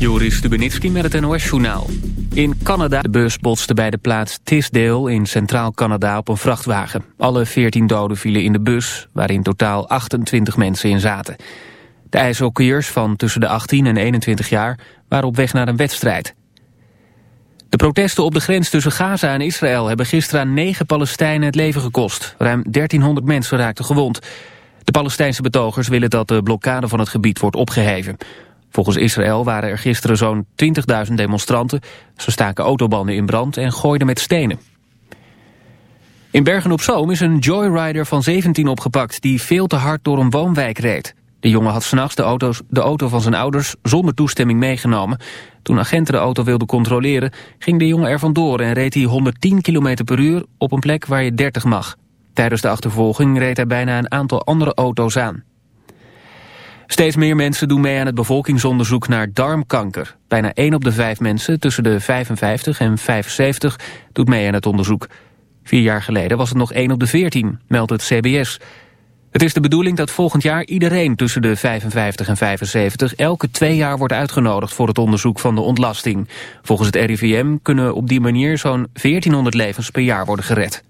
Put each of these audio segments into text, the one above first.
Joris Stubenitski met het NOS-journaal. In Canada de bus botste bij de plaats Tisdale in centraal Canada op een vrachtwagen. Alle 14 doden vielen in de bus, waar in totaal 28 mensen in zaten. De ijshockeyers van tussen de 18 en 21 jaar waren op weg naar een wedstrijd. De protesten op de grens tussen Gaza en Israël hebben gisteren aan negen Palestijnen het leven gekost. Ruim 1300 mensen raakten gewond. De Palestijnse betogers willen dat de blokkade van het gebied wordt opgeheven. Volgens Israël waren er gisteren zo'n 20.000 demonstranten. Ze staken autobanden in brand en gooiden met stenen. In Bergen-op-Zoom is een joyrider van 17 opgepakt... die veel te hard door een woonwijk reed. De jongen had s'nachts de, de auto van zijn ouders zonder toestemming meegenomen. Toen agenten de auto wilden controleren... ging de jongen er vandoor en reed hij 110 km per uur... op een plek waar je 30 mag. Tijdens de achtervolging reed hij bijna een aantal andere auto's aan. Steeds meer mensen doen mee aan het bevolkingsonderzoek naar darmkanker. Bijna 1 op de 5 mensen tussen de 55 en 75 doet mee aan het onderzoek. Vier jaar geleden was het nog 1 op de 14, meldt het CBS. Het is de bedoeling dat volgend jaar iedereen tussen de 55 en 75 elke twee jaar wordt uitgenodigd voor het onderzoek van de ontlasting. Volgens het RIVM kunnen op die manier zo'n 1400 levens per jaar worden gered.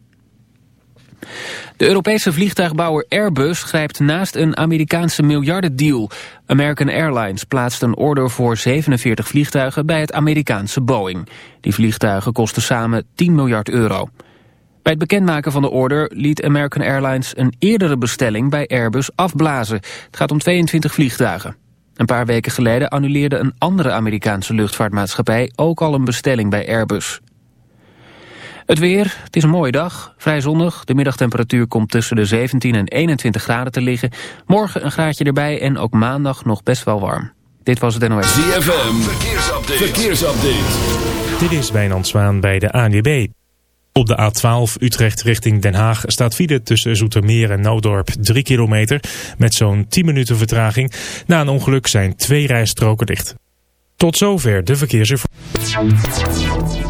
De Europese vliegtuigbouwer Airbus grijpt naast een Amerikaanse miljardendeal. American Airlines plaatst een order voor 47 vliegtuigen bij het Amerikaanse Boeing. Die vliegtuigen kosten samen 10 miljard euro. Bij het bekendmaken van de order liet American Airlines een eerdere bestelling bij Airbus afblazen. Het gaat om 22 vliegtuigen. Een paar weken geleden annuleerde een andere Amerikaanse luchtvaartmaatschappij ook al een bestelling bij Airbus. Het weer, het is een mooie dag, vrij zonnig. De middagtemperatuur komt tussen de 17 en 21 graden te liggen. Morgen een graadje erbij en ook maandag nog best wel warm. Dit was het NOS. ZFM, verkeersupdate. verkeersupdate. Dit is Wijnand Zwaan bij de ANWB. Op de A12 Utrecht richting Den Haag staat file tussen Zoetermeer en Noodorp 3 kilometer met zo'n 10 minuten vertraging. Na een ongeluk zijn twee rijstroken dicht. Tot zover de verkeersinformatie.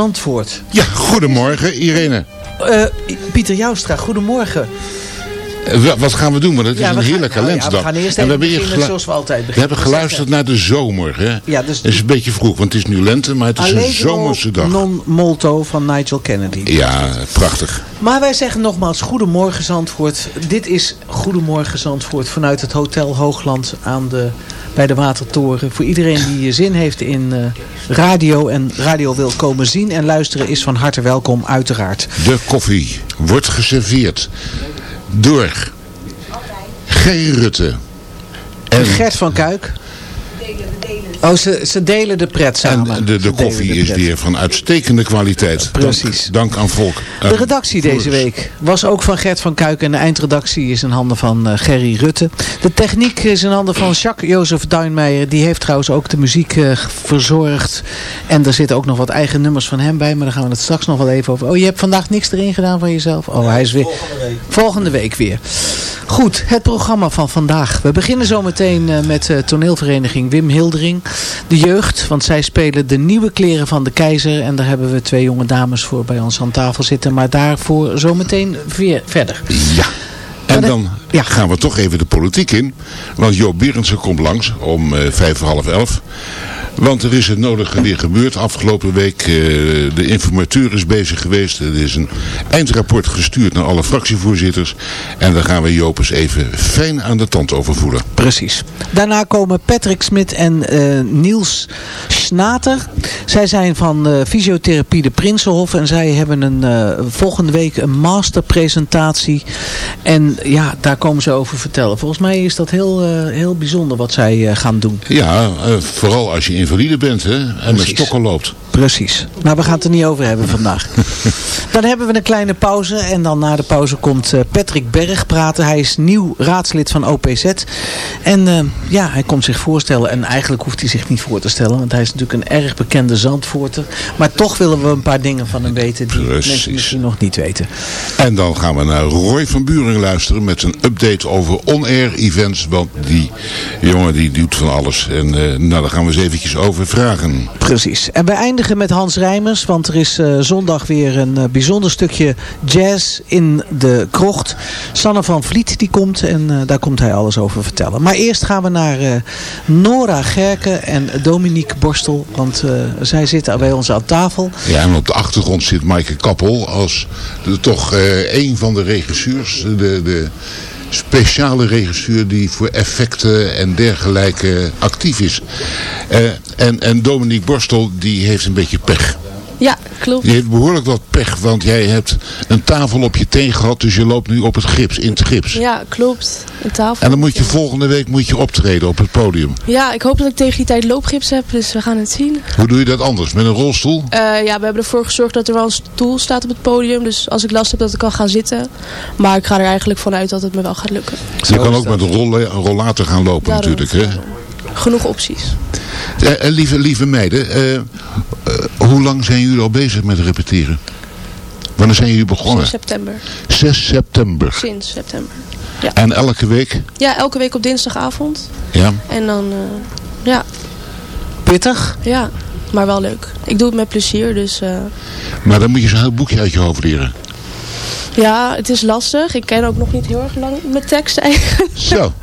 Zandvoort. Ja, goedemorgen Irene. Eh, Pieter Joustra, goedemorgen. Eh, wa- Wat gaan we doen? Want het is Ja, we een heerlijke nou ja, we gaan eerst En hier beginnen zoals we altijd We beginnen. hebben geluisterd naar de zomer. Hè? Ja, dus Het is een beetje vroeg, want het is nu lente, maar het is een zomerse dag. non molto van Nigel Kennedy. Ja, prachtig. Maar wij zeggen nogmaals Goedemorgen Zandvoort. Dit is Goedemorgen Zandvoort vanuit het Hotel Hoogland aan de, bij de Watertoren. Voor iedereen die zin heeft in eh, radio en radio wil komen zien en luisteren is van harte welkom uiteraard. De koffie wordt geserveerd door G. Rutte. En, Gert van Kuik. Oh, ze, ze delen de pret en samen. de, Ze de delen koffie is weer van uitstekende kwaliteit. Precies. Dank, dank aan Volk. De redactie deze week was ook van Gert van Kuik en de eindredactie is in handen van eh, Gerry Rutte. De techniek is in handen van Jacques-Jozef Duinmeijer. Die heeft trouwens ook de muziek eh, verzorgd. En er zitten ook nog wat eigen nummers van hem bij, maar daar gaan we het straks nog wel even over. Oh, je hebt vandaag niks erin gedaan van jezelf? Oh, hij is weer... Volgende week weer. Goed, het programma van vandaag. We beginnen zometeen eh, met eh, toneelvereniging Wim Hildering. De jeugd, want zij spelen de nieuwe kleren van de keizer. En daar hebben we twee jonge dames voor bij ons aan tafel zitten. Maar daarvoor zometeen weer verder. Ja. En dan ja. gaan we toch even de politiek in. Want Joop Berendsen komt langs om eh, vijf voor half elf. Want er is het nodige weer gebeurd afgelopen week. eh, de informateur is bezig geweest. Er is een eindrapport gestuurd naar alle fractievoorzitters. En daar gaan we Joop eens even fijn aan de tand over voelen. Precies. Daarna komen Patrick Smit en eh, Niels Snater. Zij zijn van eh, fysiotherapie de Prinsenhof. En zij hebben een, volgende week een masterpresentatie. En ja, daar komen ze over vertellen. Volgens mij is dat heel, heel bijzonder wat zij gaan doen. Ja, vooral als je invalide bent hè, en met Precies. stokken loopt. Precies. Maar we gaan het er niet over hebben vandaag. dan hebben we een kleine pauze. En dan na de pauze komt eh, Patrick Berg praten. Hij is nieuw raadslid van OPZ. En eh, ja, hij komt zich voorstellen. En eigenlijk hoeft hij zich niet voor te stellen. Want hij is natuurlijk een erg bekende Zandvoorter. Maar toch willen we een paar dingen van hem weten. Die Precies. mensen misschien nog niet weten. En dan gaan we naar Roy van Buren luisteren met een update over on-air events. Want die jongen die doet van alles. En eh, nou, daar gaan we eens eventjes over vragen. Precies. En wij eindigen met Hans Rijmers. Want er is eh, zondag weer een eh, bijzonder stukje jazz in de krocht. Sanne van Vliet die komt en eh, daar komt hij alles over vertellen. Maar eerst gaan we naar Nora Gerken en Dominique Borstel. Want zij zitten bij ons aan tafel. Ja, en op de achtergrond zit Maaike Kappel als de, toch een van de regisseurs. De, de speciale regisseur die voor effecten en dergelijke actief is. Eh, en, en Dominique Borstel die heeft een beetje pech. Ja, klopt. Die heeft behoorlijk wat pech, want jij hebt een tafel op je teen gehad, dus je loopt nu op het gips, in het gips. Ja, klopt. Een tafel. En dan moet je volgende week moet je optreden op het podium. Ja, ik hoop dat ik tegen die tijd loopgips heb, dus we gaan het zien. Hoe doe je dat anders? Met een rolstoel? Eh, ja, we hebben ervoor gezorgd dat er wel een stoel staat op het podium. Dus als ik last heb dat ik kan gaan zitten. Maar ik ga er eigenlijk vanuit dat het me wel gaat lukken. Je kan ook met een een rollator gaan lopen Daarom. natuurlijk. Hè? Genoeg opties. Eh, eh, lieve, lieve meiden, eh, eh, hoe lang zijn jullie al bezig met repeteren? Wanneer zijn jullie begonnen? Sinds september. 6 september. Sinds september. En elke week? Ja, elke week op dinsdagavond. Ja. En dan, eh, ja, Pittig? ja, maar wel leuk. Ik doe het met plezier, dus eh, Maar dan moet je zo'n heel boekje uit je hoofd leren. Ja, het is lastig. Ik ken ook nog niet heel erg lang mijn tekst eigenlijk. Zo.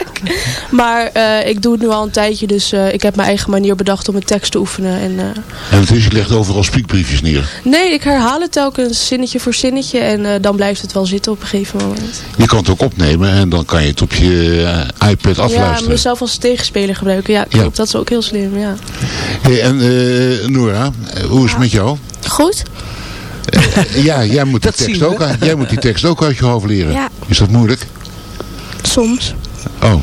Maar eh, ik doe het nu al een tijdje, dus eh, ik heb mijn eigen manier bedacht om mijn tekst te oefenen. En, eh, En het is, je legt overal spiekbriefjes neer. nee, ik herhaal het telkens zinnetje voor zinnetje en eh, dan blijft het wel zitten op een gegeven moment. Je kan het ook opnemen en dan kan je het op je iPad Ja, afluisteren. mezelf als tegenspeler gebruiken. Ja, klopt. Ja. Dat is ook heel slim, ja. Hey, en eh, Nora, eh, hoe is het met jou? Goed? Ja, jij moet, die tekst ook, uit- jij moet die tekst ook uit je hoofd leren. Ja. Is dat moeilijk? Soms. Oh.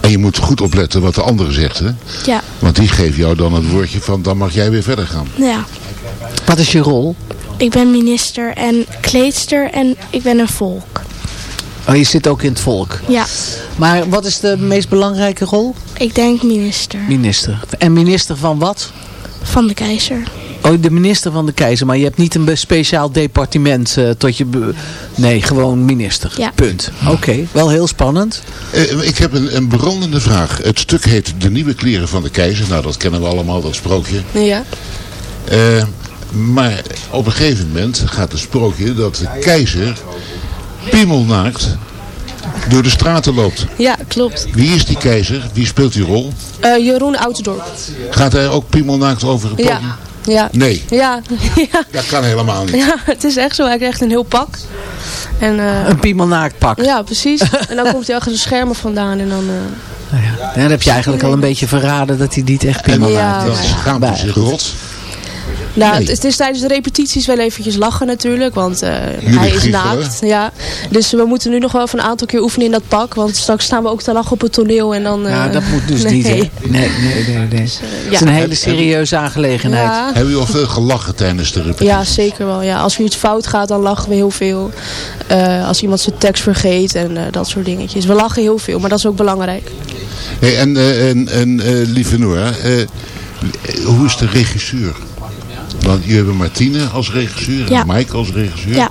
En je moet goed opletten wat de andere zegt, hè? Ja. Want die geeft jou dan het woordje van, dan mag jij weer verder gaan. Ja. Wat is je rol? Ik ben minister en kleedster en ik ben een volk. Oh, je zit ook in het volk. Ja. Maar wat is de meest belangrijke rol? Ik denk minister. Minister. En minister van wat? Van de keizer. Oh, de minister van de keizer. Maar je hebt niet een speciaal departement eh, tot je... Nee, gewoon minister. Ja. Punt. Oké, wel heel spannend. Eh, ik heb een, een brandende vraag. Het stuk heet De Nieuwe Kleren van de Keizer. Nou, dat kennen we allemaal, dat sprookje. Ja. Eh, Maar op een gegeven moment gaat het sprookje dat de keizer piemelnaakt door de straten loopt. Ja, klopt. Wie is die keizer? Wie speelt die rol? Eh, Jeroen Oudendorp. Gaat hij ook piemelnaakt over het podium? Ja. Ja. Nee, Ja. ja. dat kan helemaal niet. Ja, het is echt zo. Hij krijgt een heel pak. En, eh, Een piemelnaaktpak. ja, precies. En dan komt hij achter de schermen vandaan en dan... eh, Nou ja, dan heb je eigenlijk al een beetje verraden dat hij niet echt piemelnaakt Ja. is. Dan schaamt hij zich rot. Nou, Nee. het, het is tijdens de repetities wel eventjes lachen natuurlijk, want eh, hij is naakt. Ja. Dus we moeten nu nog wel even een aantal keer oefenen in dat pak, want straks staan we ook te lachen op het toneel en dan... eh, Ja, dat moet dus nee. niet. Hè? Nee, nee, nee. nee. Het ja. is een hele serieuze aangelegenheid. Ja. Hebben jullie al veel gelachen tijdens de repetitie? Ja, zeker wel. Ja. Als er iets fout gaat, dan lachen we heel veel. Eh, als iemand zijn tekst vergeet en eh, dat soort dingetjes. We lachen heel veel, maar dat is ook belangrijk. Hey, en eh, en, en eh, lieve Noora, eh, hoe is de regisseur? Want jullie hebben Martine als regisseur Ja. en Mike als regisseur. Ja.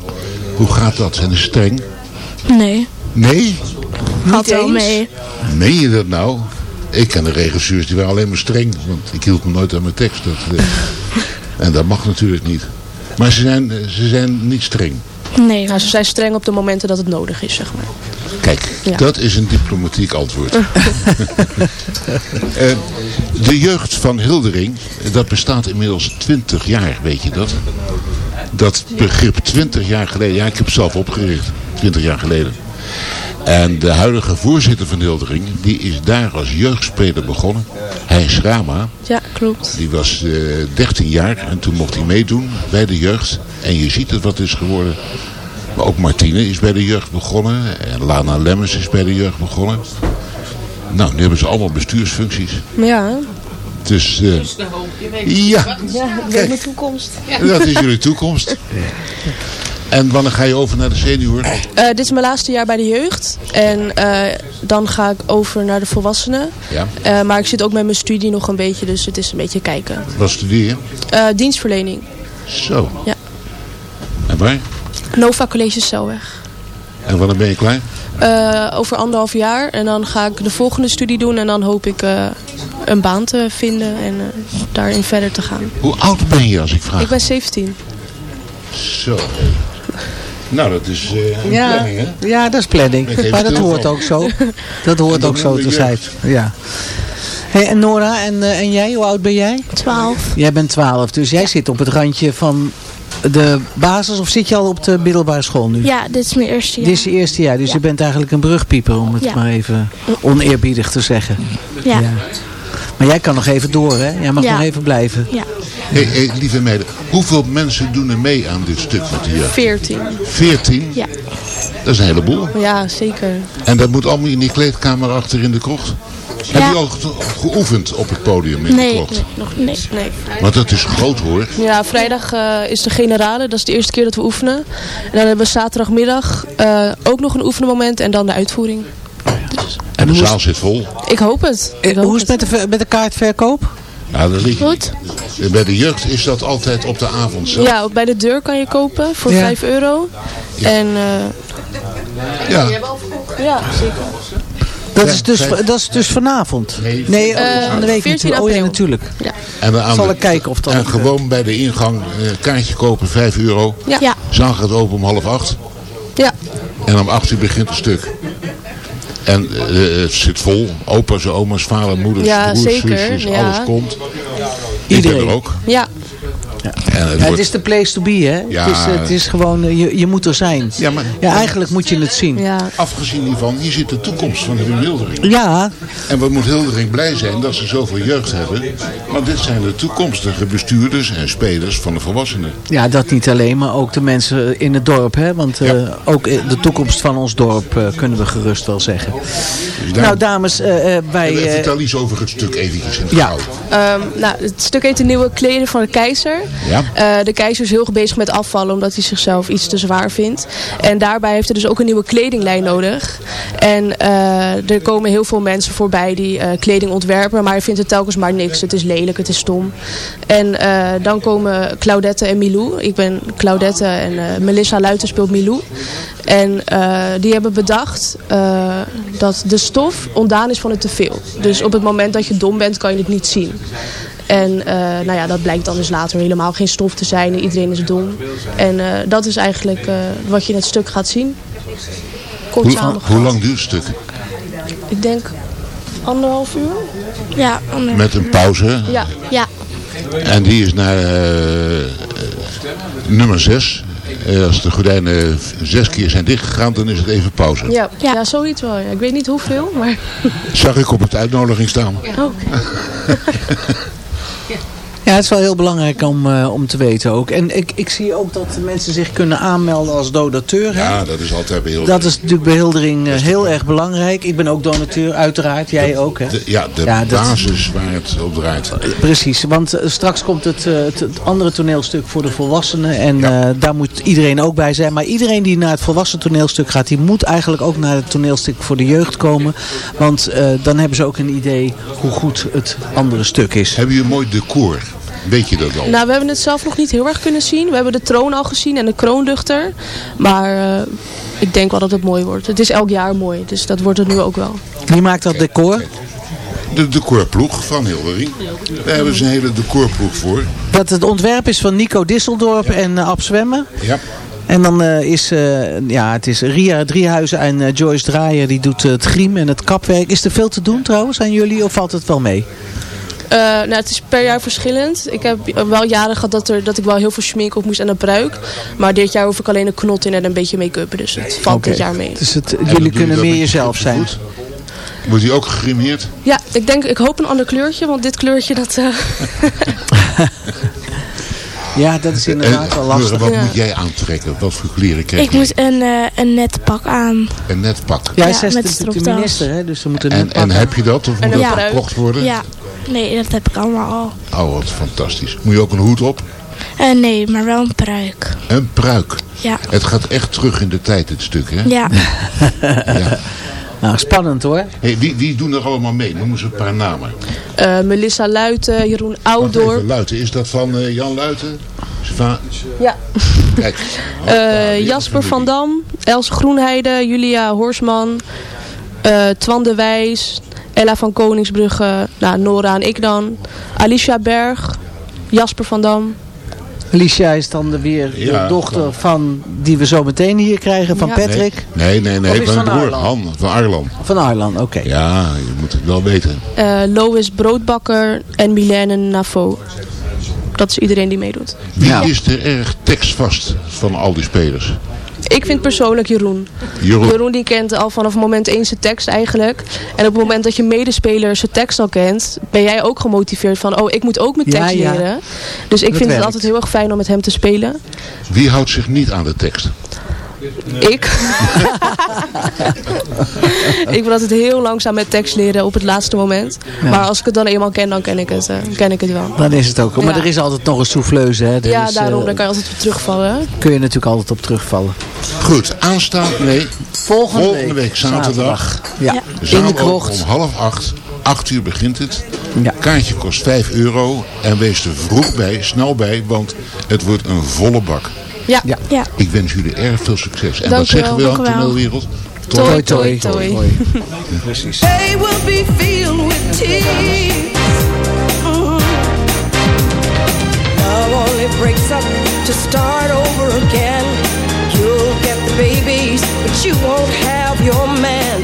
Hoe gaat dat? Zijn ze streng? Nee, Nee? gaat wel mee. Meen je dat nou? Ik ken de regisseurs die waren alleen maar streng. Want ik hield me nooit aan mijn tekst. Dat, eh, en dat mag natuurlijk niet. Maar ze zijn, eh, ze zijn niet streng. Nee, Nou, ze zijn streng op de momenten dat het nodig is, zeg maar. Kijk, Ja. dat is een diplomatiek antwoord. Eh, de jeugd van Hildering, dat bestaat inmiddels 20 jaar, weet je dat? Dat begrip 20 jaar geleden, ja ik heb het zelf opgericht, 20 jaar geleden. En de huidige voorzitter van Hildering, die is daar als jeugdspeler begonnen. Hij is Rama, Ja, klopt. die was eh 13 jaar en toen mocht hij meedoen bij de jeugd. En je ziet het wat is geworden. Maar ook Martine is bij de jeugd begonnen. En Lana Lemmers is bij de jeugd begonnen. Nou, nu hebben ze allemaal bestuursfuncties. Ja, Dus eh, ja, ja ik weet mijn toekomst. dat is jullie toekomst. En wanneer ga je over naar de senior? Eh, dit is mijn laatste jaar bij de jeugd. En eh, dan ga ik over naar de volwassenen. Ja, Eh, maar ik zit ook met mijn studie nog een beetje, dus het is een beetje kijken. wat studeer je? Eh, dienstverlening. Zo. Ja. En waar? Nova College Celweg. En wanneer ben je klaar? Eh, over anderhalf jaar. En dan ga ik de volgende studie doen. En dan hoop ik eh, een baan te vinden en eh, daarin verder te gaan. Hoe oud ben je als ik vraag? Ik ben 17. Zo. Nou, dat is eh, een Ja, planning, hè? ja, dat is planning. Maar dat hoort van. ook zo. Dat hoort ook zo te zijn. Ja. Hey, en Nora, en, en jij, hoe oud ben jij? 12. Jij bent 12, dus jij zit op het randje van de basis of zit je al op de middelbare school nu? Ja, dit is mijn eerste jaar. Dit is je eerste jaar, dus Ja. je bent eigenlijk een brugpieper om het Ja. maar even oneerbiedig te zeggen. Ja. Ja. Maar jij kan nog even door, hè? Jij mag Ja. nog even blijven. Ja. Hey, hey, lieve meiden, hoeveel mensen doen er mee aan dit stuk jeugd? 14. 14? Ja. Dat is een heleboel. Ja, zeker. En dat moet allemaal in die kleedkamer achter in de krocht? Heb je al ge- geoefend op het podium in de Nee, krocht? nee, nog niet. Nee. Want dat is groot hoor. Ja, vrijdag eh, is de generale. Dat is de eerste keer dat we oefenen. En dan hebben we zaterdagmiddag eh, ook nog een oefenmoment en dan de uitvoering. En de is- zaal zit vol. Ik hoop het. Ik Eh, hoop Hoe is het met de, met de kaartverkoop? Ja, dat ligt Goed. niet. Bij de jeugd is dat altijd op de avond zelf. Ja, bij de deur kan je kopen voor Ja. 5 euro. En eh, Ja. ja, zeker. Dat, Ja, is dus, dat is dus vanavond? Nee, Nee, aan de week 14 natuurlijk. Oh ja, april. natuurlijk. En aan Zal de- ik kijken of dat En eh, gewoon bij de ingang eh, kaartje kopen, 5 euro. Ja. Ja. Gaat open om half acht. Ja. En om 8 uur begint het stuk. En eh, het zit vol. Opa's, oma's, vader, moeders, Ja, broers, zeker, zusjes, ja. alles komt. Iedereen. Ik ben er ook. Ja. En het Ja, het wordt- is de place to be, hè? Ja. Het, is, het is gewoon, eh, je, je moet er zijn. Ja, maar Ja, eigenlijk moet je het zien. Ja. afgezien hiervan, hier zit de toekomst van Wim Hildering. Ja, En wat moet Hildering blij zijn dat ze zoveel jeugd hebben. Want dit zijn de toekomstige bestuurders en spelers van de volwassenen. ja, dat niet alleen, maar ook de mensen in het dorp. Hè? Want eh, Ja. ook eh, de toekomst van ons dorp kunnen we gerust wel zeggen. Dus daar- Nou, dames, eh, eh, wij... Vertel iets over het stuk eventjes in het Ja. Ehm, nou, het stuk heet de nieuwe kleden van de keizer. Ja. Eh, de keizer is heel bezig met afvallen omdat hij zichzelf iets te zwaar vindt. En daarbij heeft hij dus ook een nieuwe kledinglijn nodig. En eh, er komen heel veel mensen voorbij die eh, kleding ontwerpen, maar hij vindt het telkens maar niks. Het is lelijk, het is stom. En dan komen Claudette en Milou. Ik ben Claudette en Melissa Luiten speelt Milou. En die hebben bedacht dat de stof ontdaan is van het teveel. Dus op het moment dat je dom bent kan je het niet zien. En eh, nou ja, dat blijkt dan dus later helemaal geen stof te zijn. Iedereen is dom. En eh, dat is eigenlijk eh, wat je in het stuk gaat zien. Kort Hoe, lang duurt het stuk? Ik denk anderhalf uur. Ja, ander. Met een pauze. Ja. Ja. En die is naar nummer 6. als de gordijnen zes keer zijn dichtgegaan, dan is het even pauze. Ja, ja. zoiets wel. Ja. Ik weet niet hoeveel, maar... Zag ik op het uitnodiging staan. Oh. Ja, het is wel heel belangrijk om, eh, om te weten ook. En ik, ik zie ook dat mensen zich kunnen aanmelden als donateur. hè? Ja, dat is altijd heel Dat is natuurlijk bij Hildering eh, heel erg belangrijk. Ik ben ook donateur, uiteraard. Jij ook, hè? de, ja, de Ja, dat- basis waar het op draait. Precies, want eh, straks komt het, eh, het, het andere toneelstuk voor de volwassenen. En eh, daar moet iedereen ook bij zijn. Maar iedereen die naar het volwassen toneelstuk gaat, die moet eigenlijk ook naar het toneelstuk voor de jeugd komen. Want eh, dan hebben ze ook een idee hoe goed het andere stuk is. Hebben jullie een mooi decor? Weet je dat al? Nou, we hebben het zelf nog niet heel erg kunnen zien. We hebben de troon al gezien en de kroonluchter. Maar eh, ik denk wel dat het mooi wordt. Het is elk jaar mooi, dus dat wordt het nu ook wel. Wie maakt dat decor? De decorploeg van Hildering. Daar hebben ze een hele decorploeg voor. Dat het ontwerp is van Nico Disseldorp en uh, Ab Zwemmen. Ja. En dan eh, is, eh, ja, het is Ria Driehuizen en eh, Joyce Draaier die doet eh, het griem en het kapwerk. Is er veel te doen trouwens aan jullie of valt het wel mee? Eh, nou, het is per jaar verschillend. Ik heb wel jaren gehad dat, er, dat ik wel heel veel schmink op moest en een pruik. Maar dit jaar hoef ik alleen een knot in en een beetje make-up. Dus het valt dit jaar mee. Dus het, jullie kunnen dat meer jezelf zijn. goed? Wordt hij ook gegrimeerd? Ja, ik denk, ik hoop een ander kleurtje, want dit kleurtje dat... eh, Ja, dat is inderdaad En, wel lastig. Wat Ja. moet jij aantrekken? Wat voor kleren krijg Ik je? moet een, eh, een net pak aan. Een net pak. Jij Ja, is natuurlijk de minister, hè? dus ze moeten En, net en pakken. heb je dat? Of En moet een dat pruik. gekocht worden? Ja. Nee, dat heb ik allemaal al. Oh, wat fantastisch. Moet je ook een hoed op? Eh, nee, maar wel een pruik. Een pruik. Ja. Het gaat echt terug in de tijd, dit stuk, hè? Ja. Ja. Nou, spannend hoor. Hey, wie, wie doen er allemaal mee? Noem eens een paar namen. eh, Melissa Luiten, Jeroen even, Luiten. Is dat van eh, Jan Luiten? Va- Ja. Kijk. Eh, Jasper van Dam, Els Groenheide, Julia Horsman, eh Twan de Wijs, Ella van Koningsbrugge, nou, Nora en ik dan, Alicia Berg, Jasper van Dam. Alicia is dan de weer de Ja, dochter van die we zo meteen hier krijgen, van Ja. Patrick. Nee, nee, nee. Van van broer? Han, van Arlan. Van Arlan, oké. Ja, je moet het wel weten. eh, Lois Broodbakker en Milène Navo. Dat is iedereen die meedoet. Wie Ja. is er erg tekstvast van al die spelers? Ik vind persoonlijk Jeroen. Jeroen. Jeroen die kent al vanaf moment 1 zijn tekst eigenlijk. En op het moment dat je medespeler zijn tekst al kent, ben jij ook gemotiveerd van, oh ik moet ook mijn Ja, tekst ja. leren. Dus ik Dat vind werkt. het altijd heel erg fijn om met hem te spelen. Wie houdt zich niet aan de tekst? Ik. ik ben altijd heel langzaam met tekst leren op het laatste moment. Ja. Maar als ik het dan eenmaal ken, dan ken ik het, eh, ken ik het wel. Dan is het ook. Maar Ja. er is altijd nog een souffleuse. Hè? Er ja, is, daarom, daar kan je altijd op terugvallen. kun je natuurlijk altijd op terugvallen. Goed, aanstaand, nee, Volgende, volgende week zaterdag. Ja, Ja. in de krocht. om half acht. Acht uur begint het. Ja. Kaartje kost 5 euro. En wees er vroeg bij, snel bij, want het wordt een volle bak. Ja. Ja. Ja. Ik wens jullie erg veel succes. En Dank wat zeggen we u wel. toneelwereld? Toi, toi, toi. Precies. They will be filled with tears. Mhm. Love only breaks up to start over again. You'll get the babies, but you won't have your man.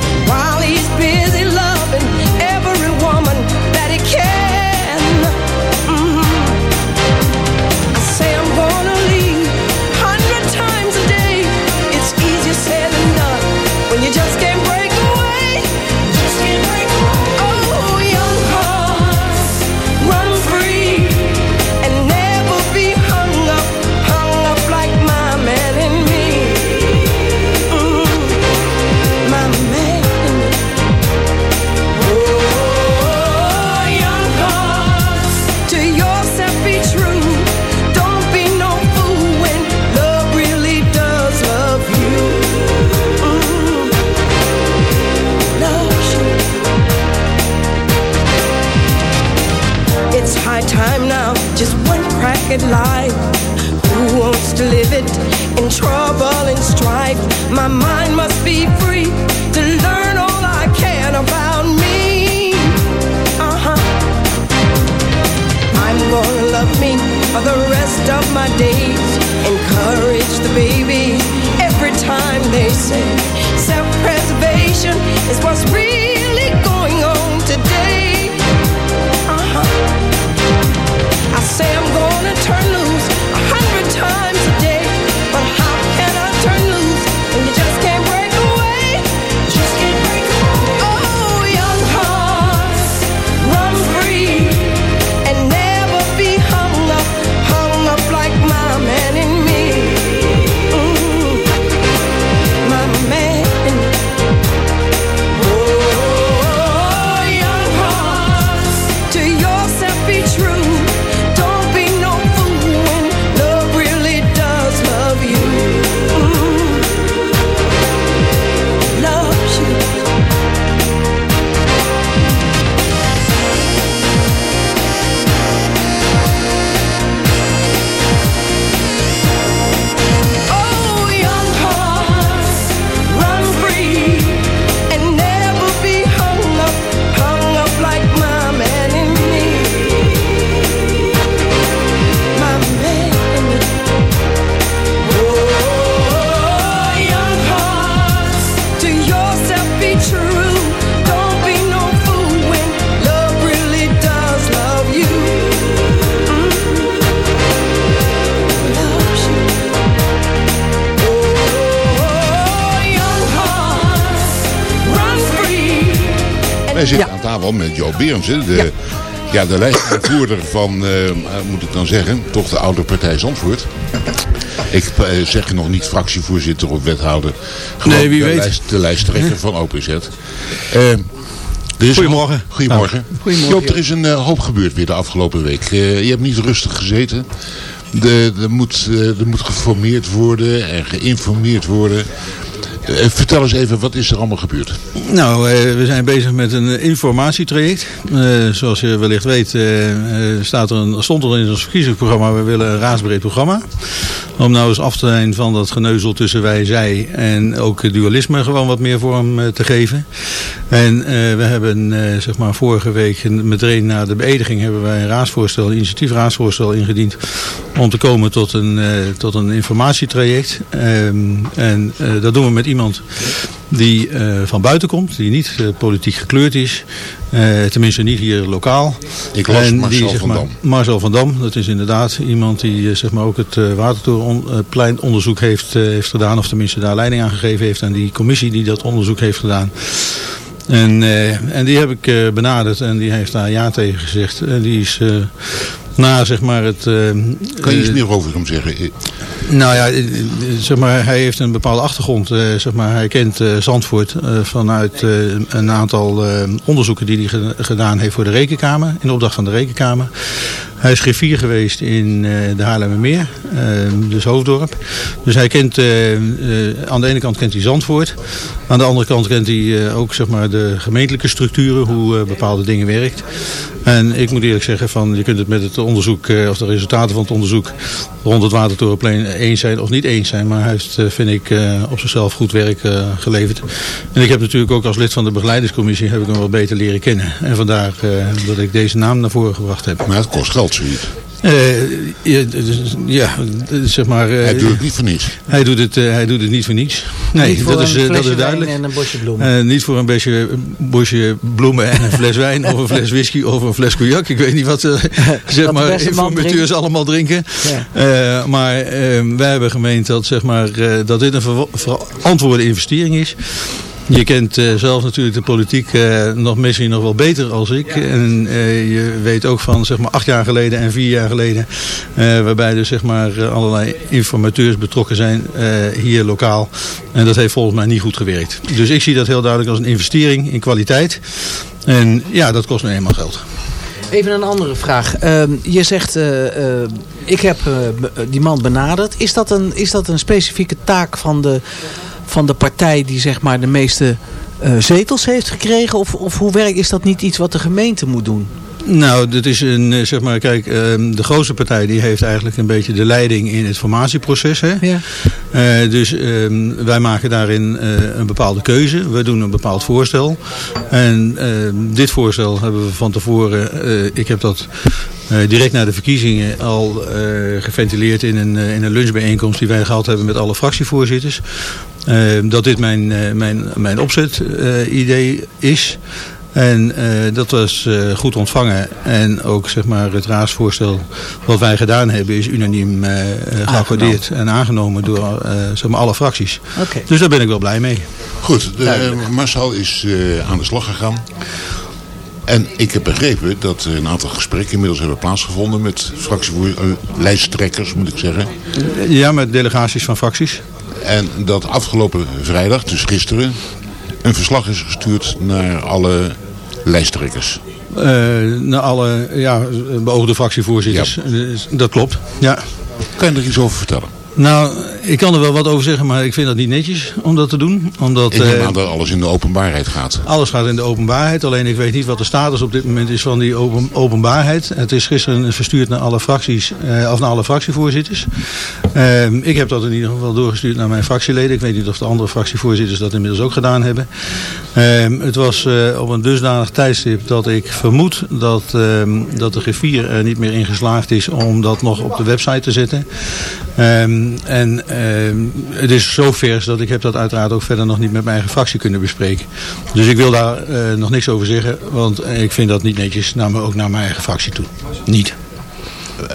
Wij zitten aan tafel met Jo Berendsen, de, ja. de lijstaanvoerder van, eh, moet ik dan zeggen, toch de oude partij Zandvoort. Ik eh, zeg je nog niet fractievoorzitter of wethouder. Gewoon Nee, wie de weet. Lijst, de lijsttrekker van OPZ. Eh, er is Goedemorgen. Goedemorgen. Goedemorgen. Joop, er is een eh, hoop gebeurd weer de afgelopen week. Eh, je hebt niet rustig gezeten. De, er, moet, eh, er moet geformeerd worden en geïnformeerd worden. Eh, vertel eens even, wat is er allemaal gebeurd? Nou, eh, we zijn bezig met een eh, informatietraject. Eh, zoals je wellicht weet staat er een, stond er in ons verkiezingsprogramma, we willen een raadsbreed programma. Om nou eens af te zijn van dat geneuzel tussen wij zij en ook dualisme gewoon wat meer vorm te geven. En we hebben zeg maar vorige week meteen na de beëdiging hebben wij een raadsvoorstel, een initiatiefraadsvoorstel ingediend om te komen tot een, tot een informatietraject. Ehm, en dat doen we met iemand die eh, van buiten komt, die niet eh, politiek gekleurd is. Eh, tenminste niet hier lokaal. Ik las En Marcel die, zeg van maar, Dam. Marcel van Dam, dat is inderdaad iemand die zeg maar ook het uh, Watertorenpleinonderzoek heeft, heeft gedaan. Of tenminste daar leiding aan gegeven heeft aan die commissie die dat onderzoek heeft gedaan. En, en die heb ik benaderd en die heeft daar ja tegen gezegd. En die is na zeg maar het... Kan je iets meer over hem zeggen? Nou ja, eh, eh, zeg maar, hij heeft een bepaalde achtergrond. eh, zeg maar, hij kent Zandvoort vanuit een aantal onderzoeken die hij ge- gedaan heeft voor de Rekenkamer. In opdracht van de Rekenkamer. Hij is griffier geweest in de Haarlemmermeer, dus Hoofddorp. Dus hij kent, aan de ene kant kent hij Zandvoort. Aan de andere kant kent hij ook zeg maar, de gemeentelijke structuren, hoe bepaalde dingen werkt. En ik moet eerlijk zeggen, van, je kunt het met het onderzoek, of de resultaten van het onderzoek rond het Watertorenplein eens zijn of niet eens zijn. Maar hij heeft, eh, vind ik, eh, op zichzelf goed werk eh, geleverd. En ik heb natuurlijk ook als lid van de begeleidingscommissie heb ik hem wel beter leren kennen. En vandaar dat ik deze naam naar voren gebracht heb. Maar het kost geld, zoiets. Eh, ja, dus- ja, zeg maar... eh, Hij doet het niet voor niets. Hij doet het, eh, hij doet het niet voor niets. Nee, Niet dat is, dat is duidelijk. en een bosje bloemen. Eh, niet voor een bosje, bosje bloemen en een fles wijn of een fles whisky of een fles cognac. Ik weet niet wat, eh, zeg maar informateurs allemaal drinken. Ja. Eh, maar wij hebben gemeend dat, zeg maar, eh, dat dit een ver- verantwoorde investering is. Je kent eh, zelf natuurlijk de politiek eh, nog misschien nog wel beter als ik. En eh, je weet ook van zeg maar acht jaar geleden en vier jaar geleden. waarbij dus zeg maar allerlei informateurs betrokken zijn hier lokaal. En dat heeft volgens mij niet goed gewerkt. Dus ik zie dat heel duidelijk als een investering in kwaliteit. En ja, dat kost nu eenmaal geld. Even een andere vraag. Ehm, je zegt, ik heb die man benaderd. Is dat een, is dat een specifieke taak van de, van de partij die zeg maar de meeste eh, zetels heeft gekregen? Of, of hoe werkt, is dat niet iets wat de gemeente moet doen? Nou, dat is een, eh, zeg maar, kijk, ehm, de grootste partij die heeft eigenlijk een beetje de leiding in het formatieproces. Hè? Ja. Eh, dus ehm, wij maken daarin een bepaalde keuze. We doen een bepaald voorstel. En ehm, dit voorstel hebben we van tevoren, ik heb dat direct na de verkiezingen al geventileerd in een, in een lunchbijeenkomst die wij gehad hebben met alle fractievoorzitters. Dat dit mijn, uh, mijn, mijn opzet-idee is. En dat was goed ontvangen. En ook zeg maar, het raadsvoorstel wat wij gedaan hebben is unaniem geaccordeerd en aangenomen door zeg maar, alle fracties. Okay. Dus daar ben ik wel blij mee. Goed, de, Marcel is aan de slag gegaan. En ik heb begrepen dat er een aantal gesprekken inmiddels hebben plaatsgevonden met fractielijsttrekkers, moet ik zeggen. Ja, met delegaties van fracties. En dat afgelopen vrijdag, dus gisteren, een verslag is gestuurd naar alle lijsttrekkers. Uh, naar alle ja, beoogde fractievoorzitters. Ja. Dat klopt, ja. Kan je er iets over vertellen? Nou, ik kan er wel wat over zeggen, maar ik vind dat niet netjes om dat te doen. Omdat, ik neem aan dat alles in de openbaarheid gaat. Alles gaat in de openbaarheid, alleen ik weet niet wat de status op dit moment is van die open, openbaarheid. Het is gisteren verstuurd naar alle fracties, eh, of naar alle fractievoorzitters. Uh, ik heb dat in ieder geval doorgestuurd naar mijn fractieleden. Ik weet niet of de andere fractievoorzitters dat inmiddels ook gedaan hebben. Uh, het was uh, op een dusdanig tijdstip dat ik vermoed dat, dat de griffier er niet meer in geslaagd is om dat nog op de website te zetten. En het is zo vers dat ik heb dat uiteraard ook verder nog niet met mijn eigen fractie kunnen bespreken. Dus ik wil daar nog niks over zeggen, want ik vind dat niet netjes, naar ook naar mijn eigen fractie toe. Niet.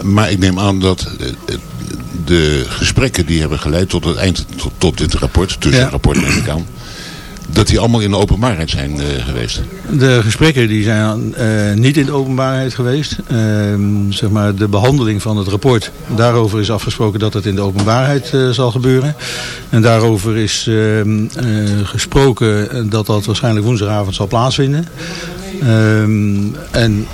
Maar ik neem aan dat de gesprekken die hebben geleid tot het eind, tot, tot dit rapport, tussenrapport ja. neem ik aan, dat die allemaal in de openbaarheid zijn uh, geweest? De gesprekken die zijn uh, niet in de openbaarheid geweest. Uh, zeg maar de behandeling van het rapport, daarover is afgesproken dat het in de openbaarheid zal gebeuren. En daarover is ehm, gesproken dat dat waarschijnlijk woensdagavond zal plaatsvinden. Um, en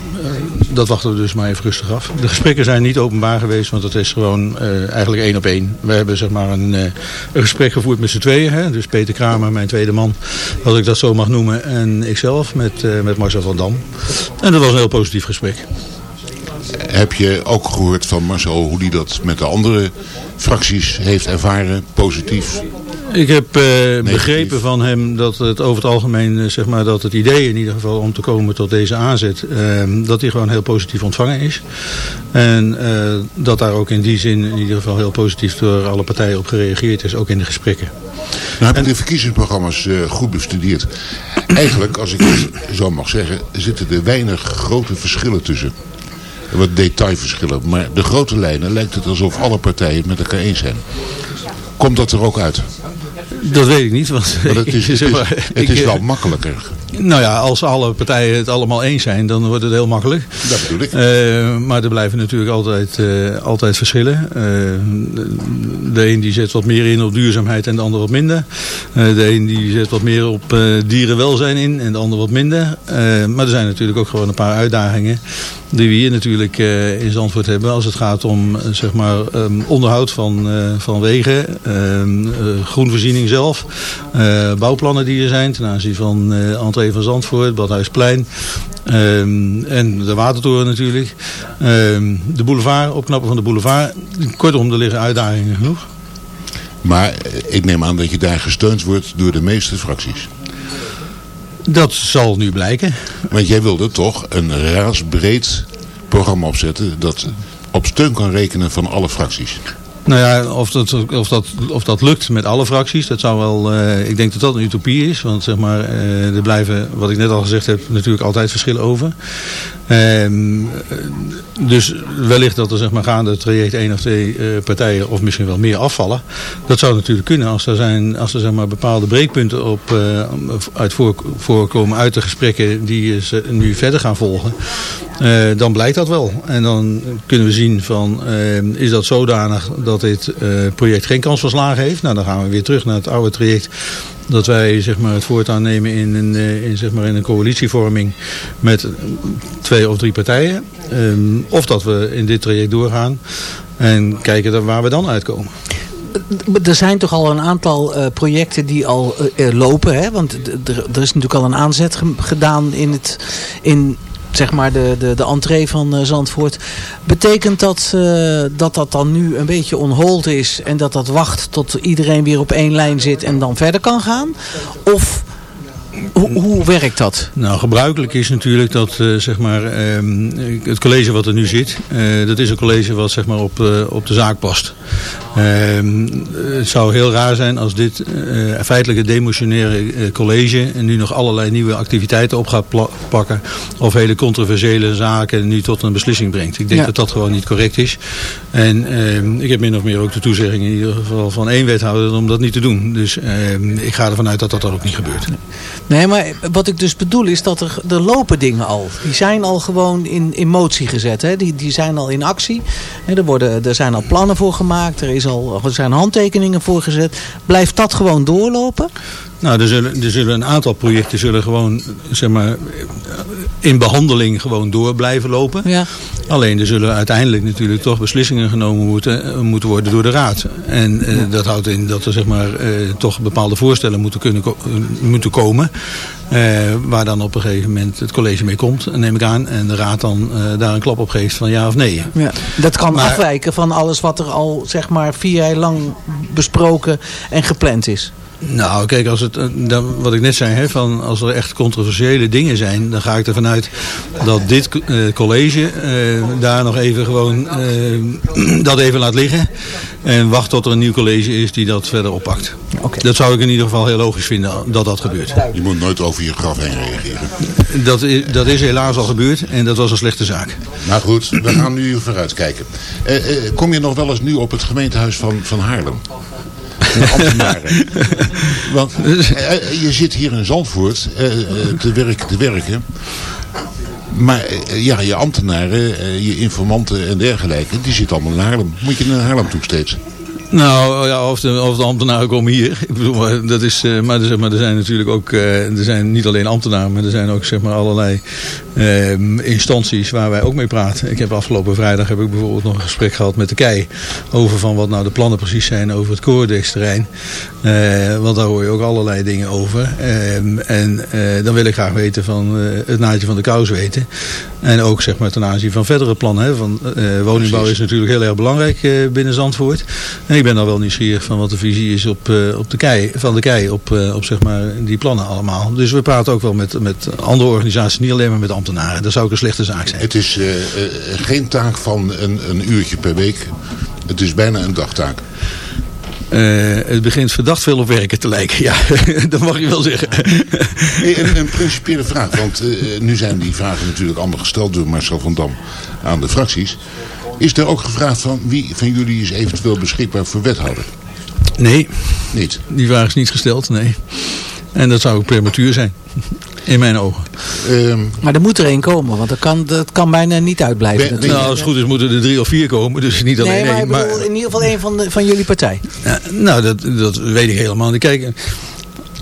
dat wachten we dus maar even rustig af. De gesprekken zijn niet openbaar geweest, want het is gewoon uh, eigenlijk één op één. We hebben zeg maar een, uh, een gesprek gevoerd met z'n tweeën. Hè? Dus Peter Kramer, mijn tweede man, als ik dat zo mag noemen. En ikzelf met, met Marcel van Dam. En dat was een heel positief gesprek. Heb je ook gehoord van Marcel hoe hij dat met de andere fracties heeft ervaren, positief? Ik heb uh, begrepen van hem dat het over het algemeen, uh, zeg maar, dat het idee in ieder geval om te komen tot deze aanzet, uh, dat die gewoon heel positief ontvangen is. En dat daar ook in die zin in ieder geval heel positief door alle partijen op gereageerd is, ook in de gesprekken. Nou heb ik de verkiezingsprogramma's goed bestudeerd. Eigenlijk, als ik het zo mag zeggen, zitten er weinig grote verschillen tussen wat detailverschillen. Maar de grote lijnen lijkt het alsof alle partijen het met elkaar eens zijn. Komt dat er ook uit? Dat weet ik niet. Want maar het is, het is, het is wel makkelijker. Nou ja, als alle partijen het allemaal eens zijn, dan wordt het heel makkelijk. Dat bedoel ik. Uh, maar er blijven natuurlijk altijd, uh, altijd verschillen. Uh, de een die zet wat meer in op duurzaamheid en de ander wat minder. de een die zet wat meer op dierenwelzijn in en de ander wat minder. maar er zijn natuurlijk ook gewoon een paar uitdagingen die we hier natuurlijk in Zandvoort hebben. Als het gaat om zeg maar, um, onderhoud van, van wegen, ehm, groenvoorziening zelf. bouwplannen die er zijn ten aanzien van uh, van Zandvoort, Badhuisplein. Um, en de Watertoren natuurlijk. De boulevard, opknappen van de boulevard. Kortom, er liggen uitdagingen genoeg. Maar ik neem aan dat je daar gesteund wordt door de meeste fracties. Dat zal nu blijken. Want jij wilde toch een raadsbreed programma opzetten dat op steun kan rekenen van alle fracties. Nou ja, of dat, of, dat, of dat lukt met alle fracties, dat zou wel, uh, ik denk dat dat een utopie is. Want zeg maar, uh, er blijven, wat ik net al gezegd heb, natuurlijk altijd verschillen over. Um, dus wellicht dat er zeg maar, gaande traject één of twee uh, partijen of misschien wel meer afvallen. Dat zou natuurlijk kunnen als er, zijn, als er zeg maar, bepaalde breekpunten op, uh, uit voor, voorkomen uit de gesprekken die ze nu verder gaan volgen. Dan blijkt dat wel. En dan kunnen we zien van is dat zodanig dat dit project geen kans van slagen heeft. Nou dan gaan we weer terug naar het oude traject dat wij zeg maar, het voortaan nemen in een, in, zeg maar, in een coalitievorming met twee of drie partijen. Um, of dat we in dit traject doorgaan en kijken waar we dan uitkomen. Er zijn toch al een aantal uh, projecten die al lopen. Hè? Want er is natuurlijk al een aanzet gedaan in, het, in zeg maar de, de, de entree van uh, Zandvoort. Betekent dat, uh, dat dat dan nu een beetje on hold is en dat dat wacht tot iedereen weer op één lijn zit en dan verder kan gaan? Of Hoe, hoe werkt dat? Nou, gebruikelijk is natuurlijk dat eh, zeg maar, ehm, het college wat er nu zit, eh, dat is een college wat zeg maar, op, eh, op de zaak past. Ehm, het zou heel raar zijn als dit feitelijk het demotionaire college en nu nog allerlei nieuwe activiteiten op gaat pakken of hele controversiële zaken nu tot een beslissing brengt. Ik denk Ja. dat dat gewoon niet correct is. En ehm, ik heb min of meer ook de toezegging in ieder geval van één wethouder om dat niet te doen. Dus ik ga ervan uit dat dat dan ook niet gebeurt. Nee, maar wat ik dus bedoel is dat er, er lopen dingen al. Die zijn al gewoon in, in motie gezet. Hè? Die, die zijn al in actie. Hè, er, worden, er zijn al plannen voor gemaakt. Er, is al, er zijn handtekeningen voor gezet. Blijft dat gewoon doorlopen? Nou, er zullen, er zullen een aantal projecten zullen gewoon, zeg maar, in behandeling gewoon door blijven lopen. Ja. Alleen er zullen uiteindelijk natuurlijk toch beslissingen genomen moeten, eh, moeten worden door de raad. En eh, dat houdt in dat er zeg maar, eh, toch bepaalde voorstellen moeten, kunnen, moeten komen. eh, waar dan op een gegeven moment het college mee komt, neem ik aan. En de raad dan daar een klap op geeft van ja of nee. Ja. Dat kan Maar- afwijken van alles wat er al zeg maar vier jaar lang besproken en gepland is. Nou, kijk, als het, eh, dan- wat ik net zei, hè, van als er echt controversiële dingen zijn, dan ga ik ervan uit dat dit eh, college eh, daar nog even gewoon dat even laat liggen. En wacht tot er een nieuw college is die dat verder oppakt. Dat zou ik in ieder geval heel logisch vinden dat dat gebeurt. Je moet nooit over je graf heen reageren. Dat is, dat is helaas al gebeurd en dat was een slechte zaak. Nou goed, we gaan nu vooruit kijken. Eh, eh, kom je nog wel eens nu op het gemeentehuis van, van Haarlem? Ambtenaren. Want eh, eh, je zit hier in Zandvoort eh, te, werk, te werken. Maar ja, je ambtenaren, je informanten en dergelijke, die zitten allemaal in Haarlem. Moet je naar Haarlem toe steeds? Nou ja, of de, of de ambtenaren komen hier. Ik bedoel, maar dat is, eh, maar, er- zeg maar er zijn natuurlijk ook, eh, er zijn niet alleen ambtenaren, maar er zijn ook zeg maar allerlei eh, instanties waar wij ook mee praten. Ik heb afgelopen vrijdag heb ik bijvoorbeeld nog een gesprek gehad met de KEI over van wat nou de plannen precies zijn over het Coordex-terrein. Eh, want daar hoor je ook allerlei dingen over. Eh, en dan wil ik graag weten van het naadje van de kous weten. En ook zeg maar ten aanzien van verdere plannen. Hè, van, woningbouw is natuurlijk heel erg belangrijk binnen Zandvoort. En ik ben dan wel nieuwsgierig van wat de visie is op, eh, op de kei, van de KEI op, eh, op zeg maar, die plannen allemaal. Dus we praten ook wel met, met andere organisaties, niet alleen maar met ambtenaren. Dat zou ook een slechte zaak zijn. Het is eh, geen taak van een, een uurtje per week. Het is bijna een dagtaak. Het begint verdacht veel op werken te lijken. Ja, dat mag je wel zeggen. Hey, een, een principiële vraag, want nu zijn die vragen natuurlijk allemaal gesteld door Marcel van Dam aan de fracties. Is er ook gevraagd van wie van jullie is eventueel beschikbaar voor wethouder? Nee, Niet. die vraag is niet gesteld, nee. En dat zou ook prematuur zijn, in mijn ogen. Ehm, Maar er moet er één komen, want dat kan, dat kan bijna niet uitblijven. Ben- natuurlijk. Nou, als het goed is moeten er drie of vier komen, dus niet alleen nee, maar één. ik bedoel, maar- in ieder geval één van, de, van jullie partij. Ja, nou, dat, dat weet ik helemaal niet. Kijk,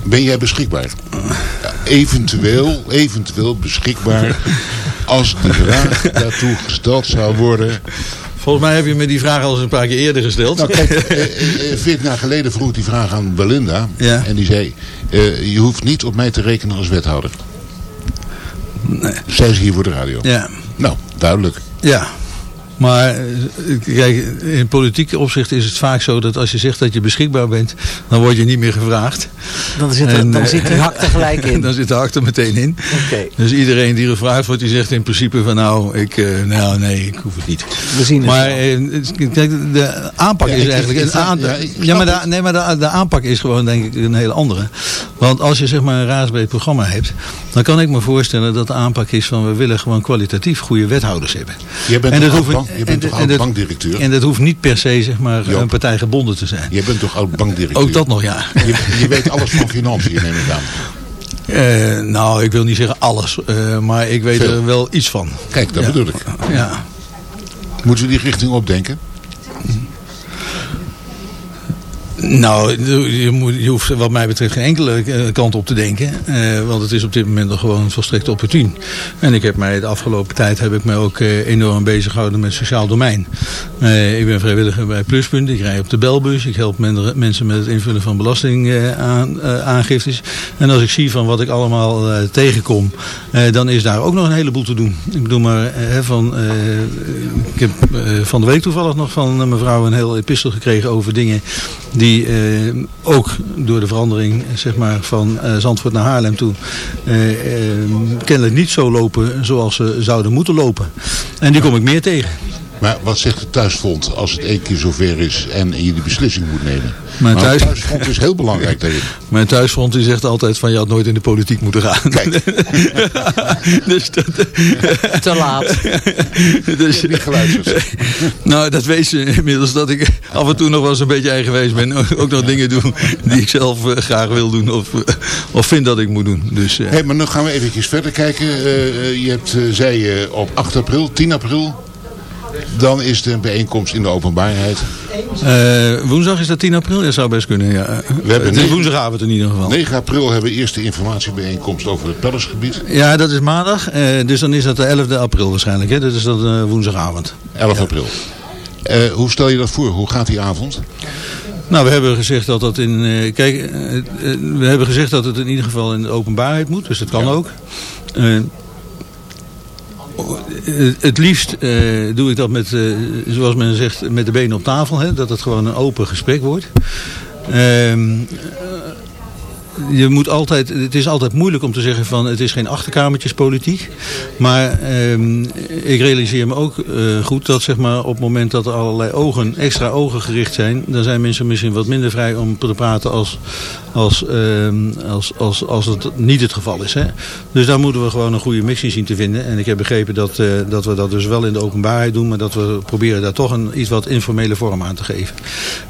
ben jij beschikbaar? Ja, eventueel, eventueel beschikbaar als de vraag daartoe gesteld zou worden. volgens mij heb je me die vraag al eens een paar keer eerder gesteld. Nou kijk, eh, eh, eh, 14 jaar geleden vroeg ik die vraag aan Belinda. Ja. En die zei, je hoeft niet op mij te rekenen als wethouder. Nee. Zij is hier voor de radio. Ja, Nou, duidelijk. ja. Maar eh, kijk, in politiek opzicht is het vaak zo dat als je zegt dat je beschikbaar bent, dan word je niet meer gevraagd. Dan zit, er, En, dan eh, zit die hak er gelijk in. dan zit de hak er meteen in. Oké, Dus iedereen die gevraagd wordt, die zegt in principe van nou, ik, eh, nou nee, ik hoef het niet. we zien het Maar wel. eh, kijk, de aanpak Ja, is eigenlijk... een aan- ja, maar, de, nee, maar de, de aanpak is gewoon denk ik een hele andere. Want als je zeg maar een raadsbreed programma hebt... dan kan ik me voorstellen dat de aanpak is van... we willen gewoon kwalitatief goede wethouders hebben. Bent En dat hoeft- je en bent toch en oud dat- bankdirecteur? En dat hoeft niet per se zeg maar Joop. een partij gebonden te zijn. Jij bent toch oud bankdirecteur? Ook dat nog, ja. Je, je weet alles van financiën, neem ik aan. Eh, nou, ik wil niet zeggen alles. eh, maar ik weet Veel. er wel iets van. Kijk, dat Ja. bedoel ik. Ja. Moeten we die richting opdenken? Nou, je, moet, je hoeft wat mij betreft geen enkele eh, kant op te denken. eh, want het is op dit moment nog gewoon volstrekt opportun. En ik heb mij de afgelopen tijd heb ik mij ook eh, enorm bezig gehouden met sociaal domein. Ik ben vrijwilliger bij Pluspunt. Ik rij op de belbus. Ik help men- mensen met het invullen van belastingaangiftes. en als ik zie van wat ik allemaal tegenkom, dan is daar ook nog een heleboel te doen. Ik bedoel maar, van, ik heb van de week toevallig nog van mevrouw een heel epistel gekregen over dingen die eh, ook door de verandering zeg maar, van eh, Zandvoort naar Haarlem toe eh, kennelijk niet zo lopen zoals ze zouden moeten lopen. En die kom ik meer tegen. Maar wat zegt het thuisfront als het één keer zover is en je die beslissing moet nemen? Mijn Maar thuis- thuisfront is heel belangrijk daarin. Mijn thuisfront die zegt altijd van je had nooit in de politiek moeten gaan. Kijk. dus dat, Te laat. dus, Niet geluisterd. nou, dat weet ze inmiddels dat ik af en toe nog wel eens een beetje eigenwijs ben. Ook nog dingen doen die ik zelf eh, graag wil doen of, eh, of vind dat ik moet doen. Dus, eh, Hey, maar nu gaan we even verder kijken. Je hebt, zei je, op 8 april, 10 april. Dan is een bijeenkomst in de openbaarheid. eh, woensdag is dat 10 april? Dat zou best kunnen, ja. We hebben het is woensdagavond in ieder geval. 9 april hebben we eerst de informatiebijeenkomst over het Pellersgebied. Ja, dat is maandag. eh, dus dan is dat de 11e april waarschijnlijk. Hè? Dat is dat eh, woensdagavond. 11 april. Hoe stel je dat voor? Hoe gaat die avond? Nou, we hebben gezegd dat dat in. kijk, we hebben gezegd dat het in ieder geval in de openbaarheid moet, dus dat kan ook. Het liefst eh, doe ik dat met, eh, zoals men zegt, met de benen op tafel, hè, dat het gewoon een open gesprek wordt. Ehm, je moet altijd, het is altijd moeilijk om te zeggen van het is geen achterkamertjespolitiek. Maar ehm, ik realiseer me ook eh, goed dat zeg maar, op het moment dat er allerlei ogen, extra ogen gericht zijn, dan zijn mensen misschien wat minder vrij om te praten als, als, ehm, als, als, als het niet het geval is. Hè? Dus daar moeten we gewoon een goede mix in zien te vinden. En ik heb begrepen dat, eh, dat we dat dus wel in de openbaarheid doen, maar dat we proberen daar toch een iets wat informele vorm aan te geven.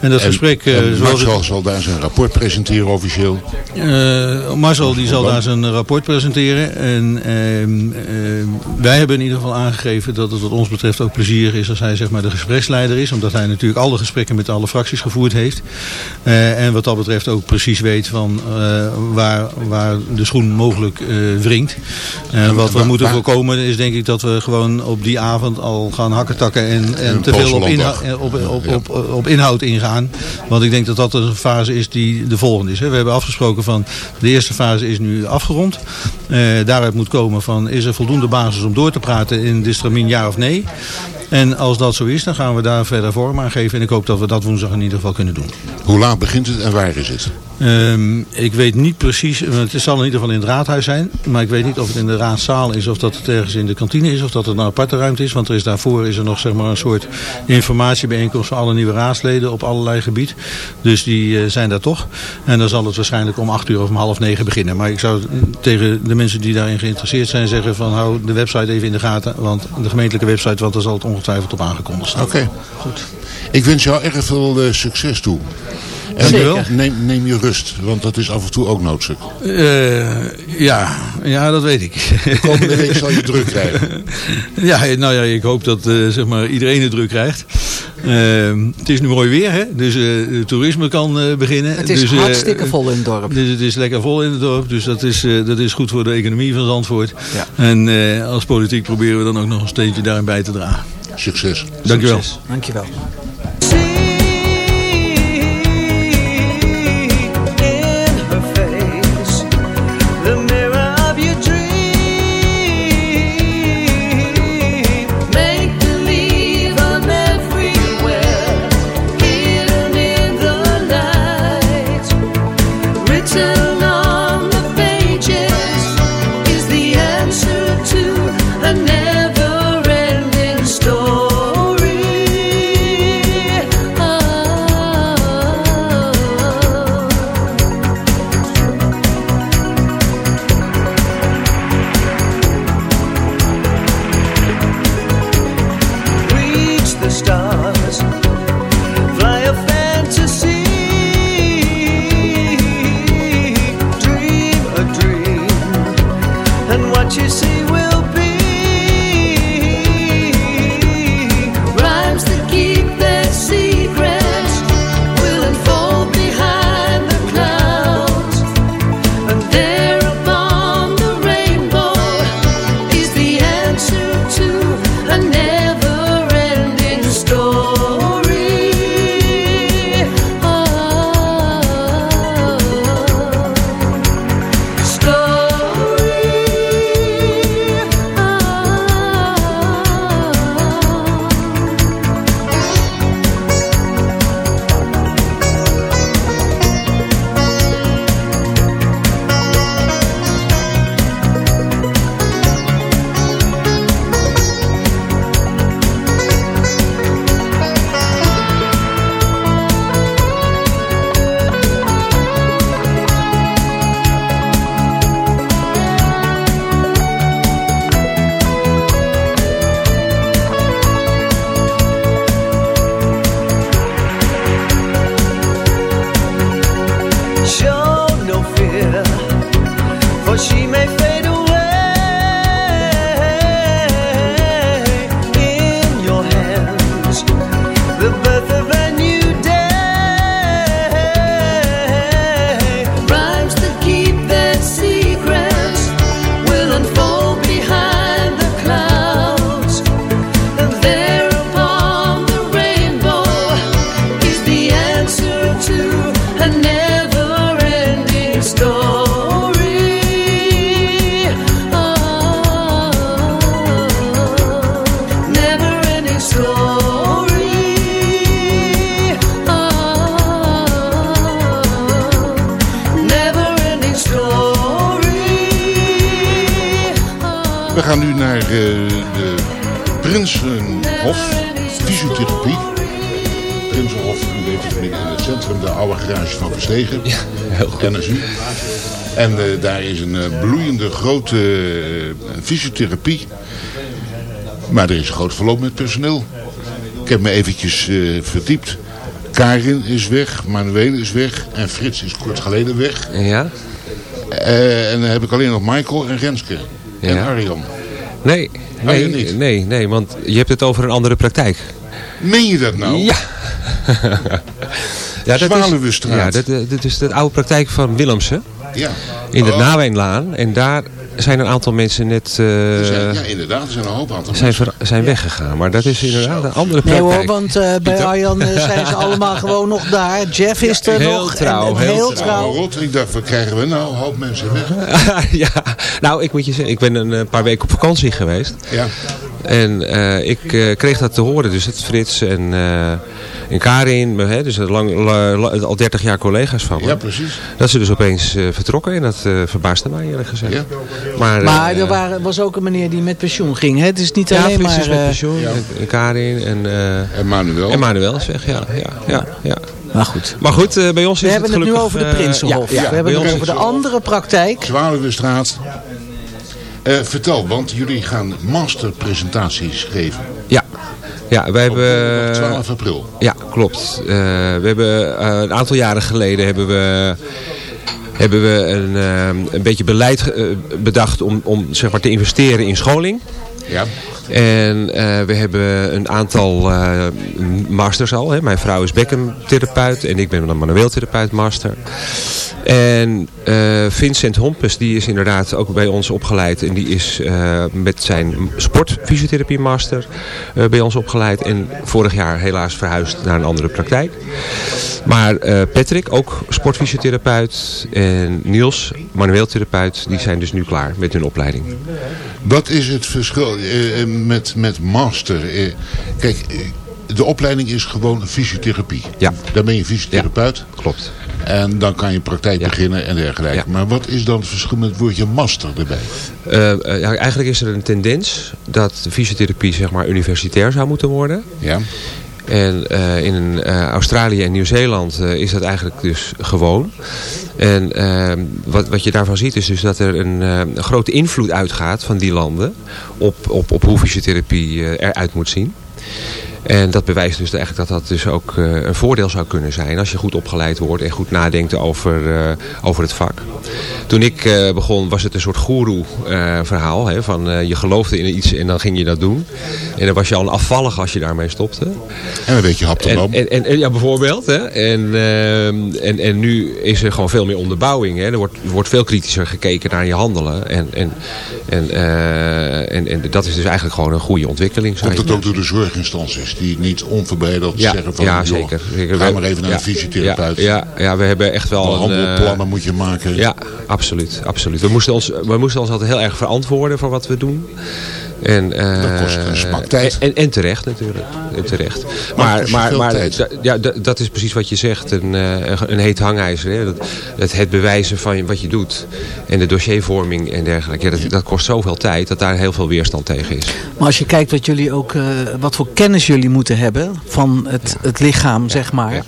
En dat En- gesprek, eh, en zoals het- zal daar zijn rapport presenteren officieel. Eh, Marcel die zal daar zijn rapport presenteren. En ehm, ehm, wij hebben in ieder geval aangegeven dat het wat ons betreft ook plezier is als hij zeg maar, de gespreksleider is. Omdat hij natuurlijk alle gesprekken met alle fracties gevoerd heeft. Eh, en wat dat betreft ook precies weet van eh, waar, waar de schoen mogelijk eh, wringt. En wat we moeten voorkomen is denk ik dat we gewoon op die avond al gaan hakkertakken en, en te veel eh, op, op, op, op inhoud ingaan. Want ik denk dat dat een fase is die de volgende is. hè. We hebben afgesproken van de eerste fase is nu afgerond. Eh, daaruit moet komen van is er voldoende basis om door te praten in de stramien ja of nee. En als dat zo is, dan gaan we daar verder vorm aan geven. En ik hoop dat we dat woensdag in ieder geval kunnen doen. Hoe laat begint het en waar is het? Ehm, ik weet niet precies, want het zal in ieder geval in het raadhuis zijn. Maar ik weet niet of het in de raadzaal is, of dat het ergens in de kantine is, of dat het een aparte ruimte is. Want er is daarvoor is er nog zeg maar, een soort informatiebijeenkomst voor alle nieuwe raadsleden op allerlei gebied. Dus die eh, zijn daar toch. En dan zal het waarschijnlijk om acht uur of om half negen beginnen. Maar ik zou tegen de mensen die daarin geïnteresseerd zijn zeggen van hou de website even in de gaten. Want de gemeentelijke website, want daar zal het ongetwijfeld op aangekondigd staan. Oké, goed. Ik wens jou erg veel eh, succes toe. En Dankjewel. Neem, neem je rust, want dat is af en toe ook noodzak. Eh, ja, ja, dat weet ik. Komende week zal je druk krijgen. Ja, nou ja, ik hoop dat eh, zeg maar iedereen het druk krijgt. Ehm, het is nu mooi weer, hè? dus eh, toerisme kan eh, beginnen. Het is dus, hartstikke vol in het dorp. Dus het is lekker vol in het dorp, dus dat is, eh, dat is goed voor de economie van Zandvoort. Ja. En eh, als politiek proberen we dan ook nog een steentje daarin bij te dragen. Succes. Dankjewel. Succes. Dankjewel. Grote eh, fysiotherapie. Maar er is een groot verloop met personeel. Ik heb me eventjes eh, verdiept. Karin is weg, Manuel is weg en Frits is kort geleden weg. Ja? Eh, en dan heb ik alleen nog Michael en Renske. En. Arjan. Nee, Oh, nee, niet? nee, nee, want je hebt het over een andere praktijk. Meen je dat nou? Ja. ja Zwaluwestraat. Ja, dat, dat is de oude praktijk van Willemsen. Ja. In de Oh. En daar zijn een aantal mensen net eh, zijn- ja, inderdaad, er zijn een hoop aantal zijn, ver- zijn weggegaan. Maar dat is inderdaad een andere Nee praktijk. hoor, want eh, bij Arjan eh, zijn ze allemaal gewoon nog daar. Jeff is er heel nog. trouw, en, en heel heel trouw. Oh, rot, ik dacht, wat krijgen we nou? Een hoop mensen weg. ja, nou ik moet je zeggen, ik ben een paar weken op vakantie geweest. Ja. En eh, ik eh, kreeg dat te horen, dus het Frits en, eh, en Karin, me, hè, dus lang, la- la- al 30 jaar collega's van me. Ja, precies. Dat ze dus opeens eh, vertrokken en dat eh, verbaasde mij eerlijk gezegd. Ja. Maar, Maar er waren, was ook een meneer die met pensioen ging. Hè? Het is niet ja, alleen Frits maar... is met pensioen, en, en Karin en, eh En Manuel. en Manuel is weg, ja. ja, ja, ja. maar goed. Maar goed, eh, bij ons We is hebben het het nu gelukkig... over de Prinsenhof. ja, ja, We hebben bij het ons over de het- andere praktijk. Zwaluwestraat. Eh vertel, want jullie gaan masterpresentaties geven. Ja, ja wij hebben... Op 12 april. Ja, klopt. Eh, we hebben eh, een aantal jaren geleden hebben we, hebben we een, eh, een beetje beleid eh, bedacht om, om zeg maar, te investeren in scholing. Ja. En eh, we hebben een aantal eh, masters al. Hè. Mijn vrouw is bekkentherapeut en ik ben een manueeltherapeut master. En eh, Vincent Hompes, die is inderdaad ook bij ons opgeleid. En die is met zijn sportfysiotherapie master bij ons opgeleid. En vorig jaar helaas verhuisd naar een andere praktijk. Maar Patrick, ook sportfysiotherapeut. En Niels, manueeltherapeut, die zijn dus nu klaar met hun opleiding. Wat is het verschil eh, met, met master? Eh, kijk, eh, de opleiding is gewoon fysiotherapie. Ja. Dan ben je fysiotherapeut. Klopt. En dan kan je praktijk beginnen en dergelijke. Maar wat is dan het verschil met het woordje master erbij? Eh, ja, eigenlijk is er een tendens dat de fysiotherapie zeg maar, universitair zou moeten worden. Ja. En eh, in eh, Australië en Nieuw-Zeeland eh, is dat eigenlijk dus gewoon. En eh, wat, wat je daarvan ziet is dus dat er een, eh, een grote invloed uitgaat van die landen op, op, op hoe fysiotherapie eruit moet zien. En dat bewijst dus eigenlijk dat dat dus ook eh, een voordeel zou kunnen zijn als je goed opgeleid wordt en goed nadenkt over, eh, over het vak. Toen ik eh, begon was het een soort goeroe eh, verhaal. Hè, van je geloofde in iets en dan ging je dat doen. En dan was je al afvallig als je daarmee stopte. En dan weet je hap te En, en, en, ja, bijvoorbeeld. Hè. En, ehm, en, en nu is er gewoon veel meer onderbouwing. Hè. Er, wordt, wordt veel kritischer gekeken naar je handelen. En, en, en, en, en dat is dus eigenlijk gewoon een goede ontwikkeling. Komt het ook door de zorginstanties die niet onverbreideld ja, zeggen van... ja, joh, zeker. zeker. Ga maar even naar ja, een fysiotherapeut. Ja, ja, we hebben echt wel een... eh, Behandelplannen moet je maken. Ja, absoluut. absoluut. We, moesten ons, we moesten ons altijd heel erg verantwoorden voor wat we doen. En, eh, Dat kost een smak tijd. En, en terecht natuurlijk. En terecht. Maar Maar, maar, ja, da- dat is precies wat je zegt. Een, eh, een, heet hangijzer. Hè? Dat, het, het bewijzen van wat je doet. En de dossiervorming en dergelijke. Ja, dat, dat kost zoveel tijd dat daar heel veel weerstand tegen is. Maar als je kijkt wat jullie ook, eh, wat voor kennis jullie moeten hebben van het, het lichaam, zeg maar.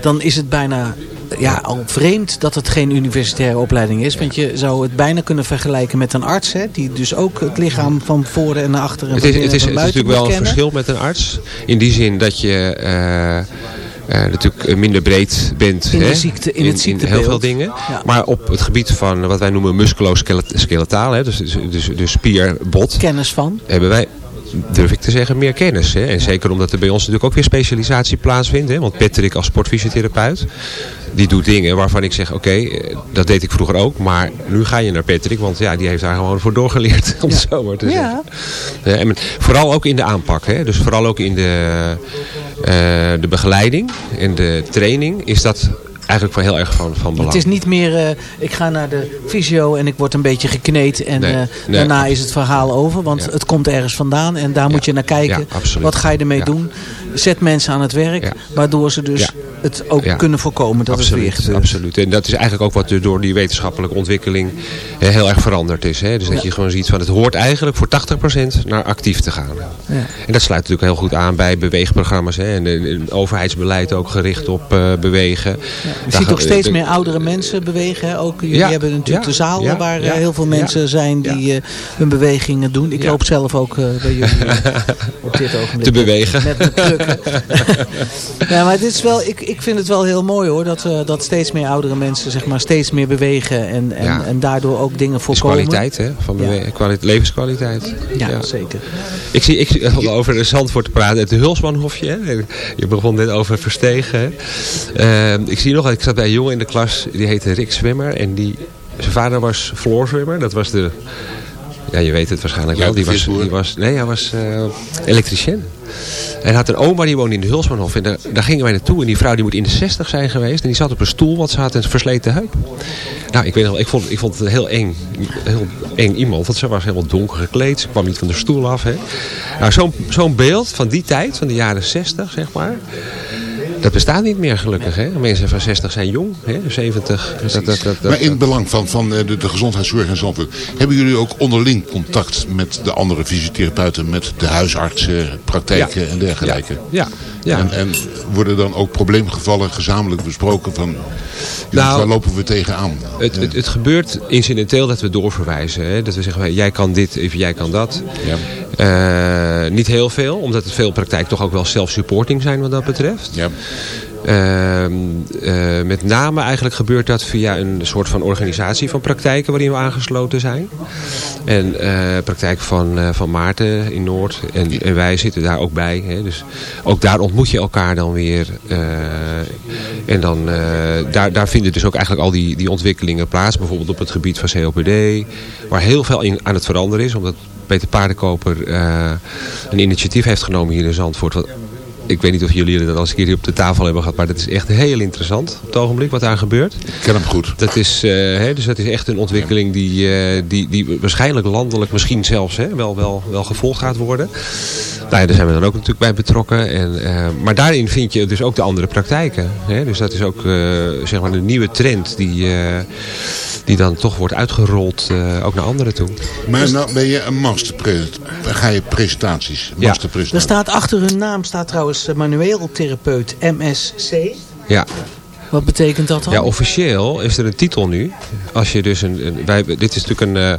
Dan is het bijna ja, al vreemd dat het geen universitaire opleiding is. Want je zou het bijna kunnen vergelijken met een arts. Hè, die dus ook het lichaam van voren en naar achteren en Het is, het is, het is natuurlijk wel een verschil met een arts. In die zin dat je eh, eh, natuurlijk minder breed bent. In de hè? ziekte- in het heel ziektebeeld. veel dingen. Ja. Maar op het gebied van wat wij noemen musculoskeletaal. hè, Dus, dus, dus, dus spier-bot. Kennis van. Hebben wij durf ik te zeggen, meer kennis. Hè? En zeker omdat er bij ons natuurlijk ook weer specialisatie plaatsvindt. Hè? Want Patrick als sportfysiotherapeut, die doet dingen waarvan ik zeg, oké, eh, dat deed ik vroeger ook. Maar nu ga je naar Patrick, want ja, die heeft daar gewoon voor doorgeleerd. Om het zo maar te zeggen. Ja. Ja, en vooral ook in de aanpak. Hè? Dus vooral ook in de, eh, de begeleiding en de training is dat eigenlijk wel heel erg van, van belang. Het is niet meer, eh, ik ga naar de fysio en ik word een beetje gekneed en Nee, eh, nee. daarna is het verhaal over. Want het komt ergens vandaan en daar moet je naar kijken. Ja. Wat ga je ermee doen? Zet mensen aan het werk, waardoor ze dus het ook kunnen voorkomen dat het weer Absoluut, gebeurt. absoluut. En dat is eigenlijk ook wat door die wetenschappelijke ontwikkeling heel erg veranderd is. Hè? Dus dat je gewoon ziet van het hoort eigenlijk voor 80% naar actief te gaan. Ja. En dat sluit natuurlijk heel goed aan bij beweegprogramma's. Hè? En een overheidsbeleid ook gericht op eh, bewegen. Je ziet ook ga- steeds meer oudere mensen bewegen. Hè? Ook, jullie hebben natuurlijk de ja, waar eh, heel veel mensen zijn die eh, hun bewegingen doen. Ik loop zelf ook bij jullie op dit ogenblik. Te bewegen. Met mijn. ja, maar het is wel, ik, ik vind het wel heel mooi hoor. Dat, eh, dat steeds meer oudere mensen zeg maar, steeds meer bewegen. En, en, Ja. en daardoor ook dingen is voorkomen. kwaliteit, hè? Van Ja. bewe- kwali- levenskwaliteit. Ja, zeker. Ik zie, ik over de Zandvoort te praten. Het Hulsmanhofje. Hè? Je begon net over Verstegen. hè. Eh, ik zie nog, ik zat bij een jongen in de klas. Die heette Rick Zwimmer. En die, zijn vader was Floor Zwimmer. Dat was de... Ja, je weet het waarschijnlijk wel. Die was, die was, nee, hij was eh, elektricien. En hij had een oma die woonde in de Hulsmanhof. En daar, daar gingen wij naartoe. En die vrouw die moet in de 60 zijn geweest. En die zat op een stoel, want ze had een versleten heup. Nou, ik weet nog wel, ik vond, ik vond het heel eng, heel eng iemand. Want ze was helemaal donker gekleed. Ze kwam niet van de stoel af. Hè. Nou, zo'n zo'n beeld van die tijd, van de jaren 60, zeg maar. Dat bestaat niet meer gelukkig. Hè. Mensen van 60 zijn jong. Hè. 70. Dat, dat, Maar in het belang van, van eh, de, de gezondheidszorg in Zandvoort, hebben jullie ook onderling contact met de andere fysiotherapeuten, met de huisartsen, praktijken en dergelijke? Ja, ja. En, en worden dan ook probleemgevallen gezamenlijk besproken van, Nou, waar lopen we tegenaan? Het, het, het gebeurt incidenteel dat we doorverwijzen. Hè? Dat we zeggen, jij kan dit, of jij kan dat. Ja. Eh, niet heel veel, omdat het veel praktijk toch ook wel self-supporting zijn wat dat betreft. Ja. Ehm, eh, met name eigenlijk gebeurt dat via een soort van organisatie van praktijken waarin we aangesloten zijn. En eh, praktijk van, eh, van Maarten in Noord. En, wij zitten daar ook bij. Hè. Dus ook daar ontmoet je elkaar dan weer. en dan, daar, daar vinden dus ook eigenlijk al die, die ontwikkelingen plaats. Bijvoorbeeld op het gebied van COPD. Waar heel veel in, aan het veranderen is. Omdat Peter Paardenkoper een initiatief heeft genomen hier in Zandvoort. Ik weet niet of jullie dat al eens een keer hier op de tafel hebben gehad. Maar dat is echt heel interessant op het ogenblik wat daar gebeurt. Ik ken hem goed. Dat is, eh, hè, dus dat is echt een ontwikkeling die, eh, die, die waarschijnlijk landelijk misschien zelfs hè, wel, wel, wel gevolgd gaat worden. Nou ja, daar zijn we dan ook natuurlijk bij betrokken. En, eh, maar daarin vind je dus ook de andere praktijken. Hè? Dus dat is ook eh, zeg maar een nieuwe trend die, eh, die dan toch wordt uitgerold eh, ook naar anderen toe. Maar nou ben je een masterpresent. Ga je presentaties, Ja. masterpresentaties. Er staat achter hun naam staat trouwens eh, manueel therapeut MSC. Ja. Wat betekent dat dan? Ja, officieel is er een titel nu. Als je dus een, een- wij, dit is natuurlijk een, eh,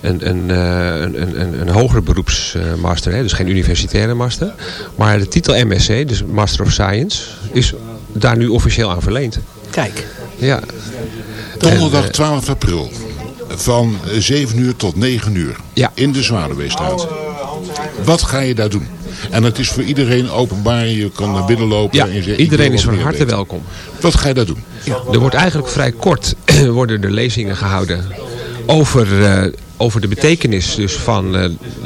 een, een, eh, een, een, een, een hoger beroepsmaster, hè, dus geen universitaire master. Maar de titel MSc, dus Master of Science, is daar nu officieel aan verleend. Kijk. Ja. Donderdag En, eh, 12 april. Van eh, 7 uur tot 9 uur. Ja. In de Zwaluweestraat. Wat ga je daar doen? En het is voor iedereen openbaar. Je kan naar binnen lopen. Ja, en iedereen is van harte weten. welkom. Wat ga je daar doen? Er wordt eigenlijk vrij kort worden er lezingen gehouden over, eh, over de betekenis dus van eh,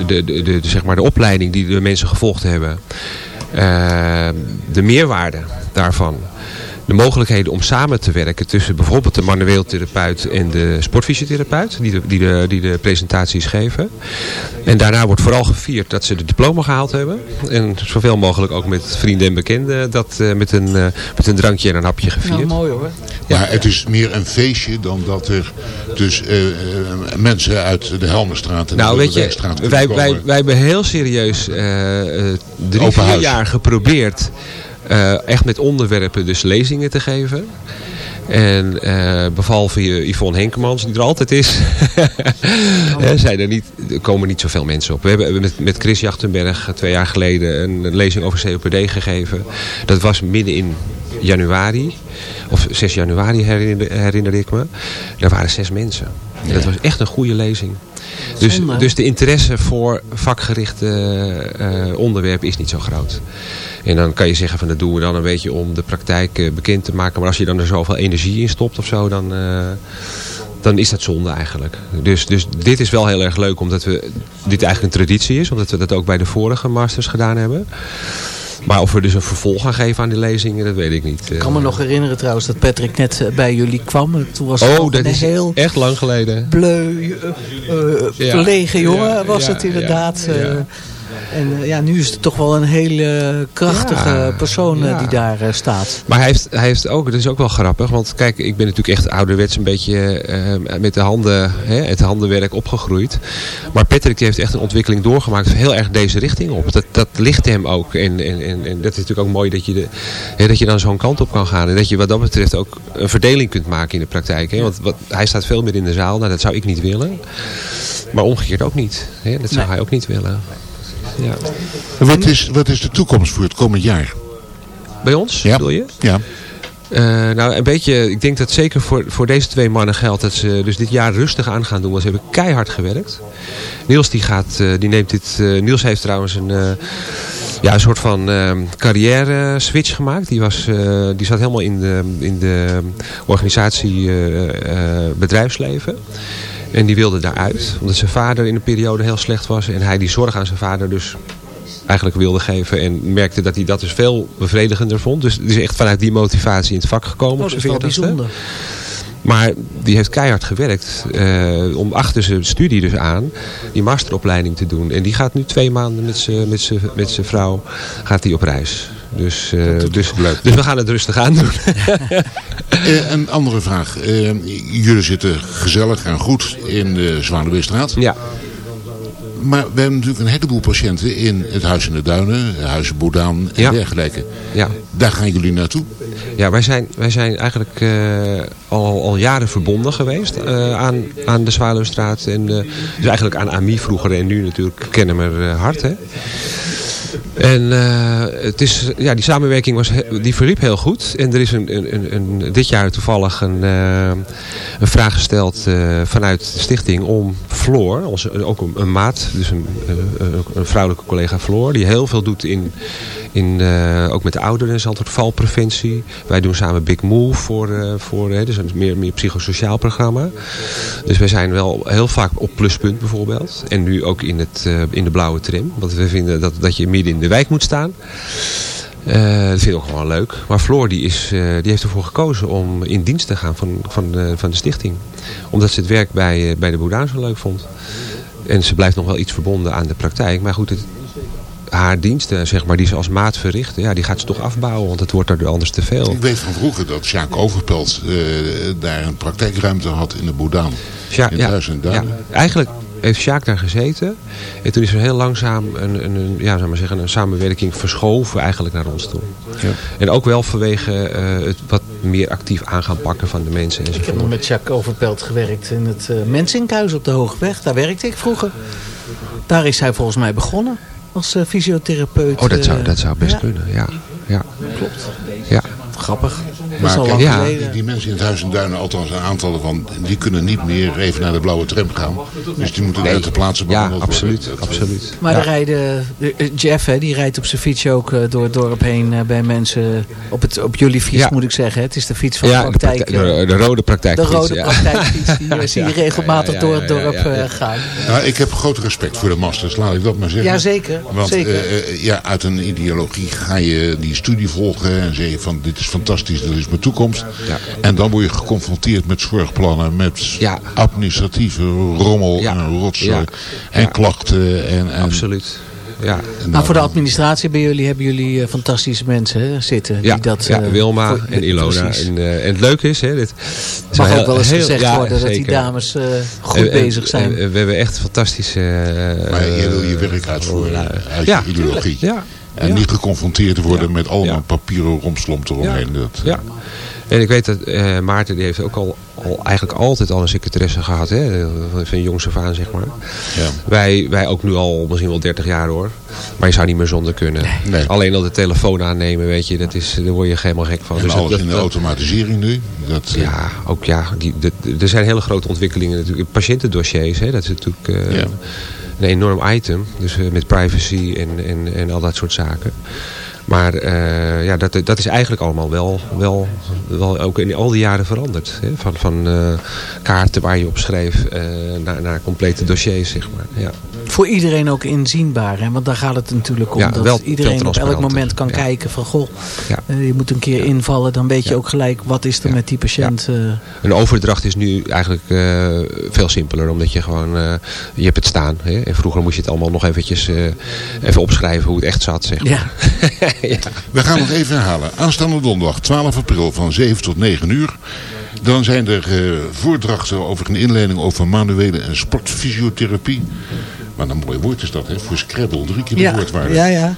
de, de, de, de, zeg maar de opleiding die de mensen gevolgd hebben. Eh, de meerwaarde daarvan. De mogelijkheden om samen te werken tussen bijvoorbeeld de manueel therapeut en de sportfysiotherapeut die de, die, de, die de presentaties geven. En daarna wordt vooral gevierd dat ze de diploma gehaald hebben. En zoveel mogelijk ook met vrienden en bekenden dat eh, met, een, eh, met een drankje en een hapje gevierd. Nou, mooi hoor. Maar het is meer een feestje dan dat er dus eh, mensen uit de Helmerstraat en Nou, de weet je, wij, komen. wij, wij hebben heel serieus drie, Open vier huis. jaar geprobeerd eh, echt met onderwerpen dus lezingen te geven. En eh behalve Yvonne Henkemans, die er altijd is, zijn er, niet, er komen niet zoveel mensen op. We hebben met, met Chris Jachtenberg twee jaar geleden een, een lezing over COPD gegeven. Dat was midden in januari, of 6 januari herinner, herinner ik me. Daar waren zes mensen. En Dat was echt een goede lezing. Dus, dus de interesse voor vakgerichte eh, onderwerpen is niet zo groot. En dan kan je zeggen van dat doen we dan een beetje om de praktijk eh, bekend te maken. Maar als je dan er zoveel energie in stopt of zo, dan, eh, dan is dat zonde eigenlijk. Dus, dus dit is wel heel erg leuk omdat we, dit eigenlijk een traditie is. Omdat we dat ook bij de vorige masters gedaan hebben. Maar of we dus een vervolg gaan geven aan die lezingen, dat weet ik niet. Ik kan me nog herinneren trouwens dat Patrick net eh, bij jullie kwam. Toen was het Oh, dat is heel echt lang geleden. bleu, eh, eh, Ja, verlegen jongen ja, was ja, het inderdaad. En eh, ja, nu is het toch wel een hele krachtige Ja, persoon eh, ja. die daar eh, staat. Maar hij heeft, hij heeft ook, dat is ook wel grappig, want kijk, ik ben natuurlijk echt ouderwets een beetje met de handen, hè, het handenwerk opgegroeid. Maar Patrick die heeft echt een ontwikkeling doorgemaakt, heel erg deze richting op. Dat, dat ligt hem ook. En, en, en, en dat is natuurlijk ook mooi dat je, de, hè, dat je dan zo'n kant op kan gaan. En dat je wat dat betreft ook een verdeling kunt maken in de praktijk. Hè. Want wat, hij staat veel meer in de zaal, nou dat zou ik niet willen. Maar omgekeerd ook niet. Hè. Dat zou hij ook niet willen. Ja. Wat is, wat is de toekomst voor het komend jaar? Bij ons, Ja. bedoel je? Ja. Eh, nou, een beetje, ik denk dat zeker voor, voor deze twee mannen geldt dat ze dus dit jaar rustig aan gaan doen. Want ze hebben keihard gewerkt. Niels die gaat, eh, die neemt dit, eh, Niels heeft trouwens een, ja, een soort van eh, carrière switch gemaakt. Die, was, die zat helemaal in de, in de organisatie bedrijfsleven. En die wilde daaruit. Omdat zijn vader in een periode heel slecht was. En hij die zorg aan zijn vader dus eigenlijk wilde geven. En merkte dat hij dat dus veel bevredigender vond. Dus die is echt vanuit die motivatie in het vak gekomen. Oh, dat is zijn wel 40ste. bijzonder. Maar die heeft keihard gewerkt eh, om achter zijn studie dus aan die masteropleiding te doen. En die gaat nu twee maanden met zijn vrouw gaat die op reis. Dus, eh, dus, dus we gaan het rustig aan doen. Eh, een andere vraag. Eh, jullie zitten gezellig en goed in de Zwaluweestraat. Ja. Maar we hebben natuurlijk een heleboel patiënten in het Huis in de Duinen, het Huis Boudaan en Ja. dergelijke. Ja. Daar gaan jullie naartoe. Ja, wij zijn, wij zijn eigenlijk al, al jaren verbonden geweest aan, aan de Zwaluwstraat. En dus eigenlijk aan AMI vroeger en nu natuurlijk Kennemer uh, Hart. Hè. En eh, het is, ja, die samenwerking was, die verliep heel goed. En er is een, een, een, dit jaar toevallig een, eh, een vraag gesteld eh, vanuit de stichting om Floor, onze, ook een, maat, dus een vrouwelijke collega Floor, die heel veel doet in, in eh, ook met de ouderen in Zandvoort, valpreventie. Wij doen samen Big Move voor, eh voor dus een meer, meer psychosociaal programma. Dus wij zijn wel heel vaak op pluspunt bijvoorbeeld. En nu ook in, het, eh, in de blauwe tram. Want we vinden dat, dat je midden in de wijk moet staan. Dat vind ik ook gewoon leuk. Maar Floor die is, die heeft ervoor gekozen om in dienst te gaan van, van, van de stichting. Omdat ze het werk bij, bij de Boudaan zo leuk vond. En ze blijft nog wel iets verbonden aan de praktijk. Maar goed, het, haar diensten, zeg maar, die ze als maat verricht, ja, die gaat ze toch afbouwen. Want het wordt er anders te veel. Ik weet van vroeger dat Sjaak Overpelt eh, daar een praktijkruimte had in de Boudaan. Ja, in ja, Huis in de ja. Eigenlijk heeft Sjaak daar gezeten. En toen is er heel langzaam een, een, een, ja, zou maar zeggen, een samenwerking verschoven eigenlijk naar ons toe. Ja. En ook wel vanwege eh, het wat meer actief aan gaan pakken van de mensen Ik heb met Jacques Overpelt gewerkt in het uh, Mensinkhuis op de Hoogweg. Daar werkte ik vroeger. Daar is hij volgens mij begonnen als uh, fysiotherapeut. Oh, dat zou, eh, dat zou best kunnen, ja. ja. Klopt. Ja. Grappig. Dat is Maar al kijk, lang ja. die, geleden. die mensen in het Huis in Duinen, althans een aantal van, die kunnen niet meer even naar de blauwe tram gaan. Dus die moeten Nee. daar ter plaatse Ja, absoluut. worden. Absoluut. Maar ja. er rijden, eh, Jeff hè, die rijdt op zijn fiets ook eh, door het dorp heen eh, bij mensen. Op, het, op jullie fiets Ja. moet ik zeggen. Het is de fiets van Ja, de de, praktijk. de, de rode praktijk. de rode praktijkfiets. Die zie je Ja, regelmatig ja, ja, door het ja, ja, dorp ja, ja. eh, gaan. Nou, ik heb groot respect voor de masters, laat ik dat maar zeggen. Jazeker, Want zeker. eh, eh, ja, uit een ideologie ga je die studie volgen en zeg je van dit is fantastisch, dat is mijn toekomst. Ja. En dan word je geconfronteerd met zorgplannen, met Ja. administratieve rommel Ja. en rotzooi Ja. en Ja. klachten. En, en, Absoluut. Ja. en Maar nou, voor de administratie bij jullie hebben jullie eh, fantastische mensen hè, zitten. Ja, die dat, ja eh, Wilma voor- en Ilona. En, eh, en het leuke is, hè, dit Het mag ook wel eens heel- gezegd ja, worden dat die dames eh, goed En- bezig zijn. en- en we hebben echt fantastische... eh, Maar je wil je werk uitvoeren uit ja, je ideologie. Ja. En Ja. niet geconfronteerd te worden met allemaal Ja. papieren romslomp eromheen. Dat, Ja. En ik weet dat eh, Maarten die heeft ook al, al eigenlijk altijd al een secretaresse gehad. Hè? Van jongs af aan zeg maar. Ja. Wij, wij ook nu al misschien wel 30 jaar hoor. Maar je zou niet meer zonder kunnen. Nee. Alleen al de telefoon aannemen weet je. Dat is, daar word je helemaal gek van. En Dus alles dat- in de dat- automatisering nu. Dat, eh, Ja, ook ja. Die, de, er zijn hele grote ontwikkelingen natuurlijk. Patiëntendossiers, hè, dat is natuurlijk eh, Ja. Een enorm item. Dus eh, met privacy en, en, en al dat soort zaken. Maar eh, ja, dat, dat is eigenlijk allemaal wel, wel, wel ook in al die jaren veranderd. Hè? Van, van eh, kaarten waar je op schreef naar, naar complete dossiers, zeg maar. Ja. Voor iedereen ook inzienbaar. Hè? Want daar gaat het natuurlijk om. Ja, dat wel iedereen op elk moment kan Ja. kijken van goh, Ja. eh, je moet een keer invallen. Dan weet je ook gelijk wat is er met die patiënt. eh, Een overdracht is nu eigenlijk eh, veel simpeler. Omdat je gewoon, eh, je hebt het staan. Hè? En vroeger moest je het allemaal nog eventjes eh, even opschrijven hoe het echt zat. Zeg maar. ja. We gaan het even herhalen. Aanstaande donderdag 12 april van 7 tot 9 uur. Dan zijn er eh, voordrachten over een inleiding over manuele en sportfysiotherapie. Wat een mooi woord is dat, hè? Voor Scrabble, drie keer de ja, woordwaarde. ja, ja.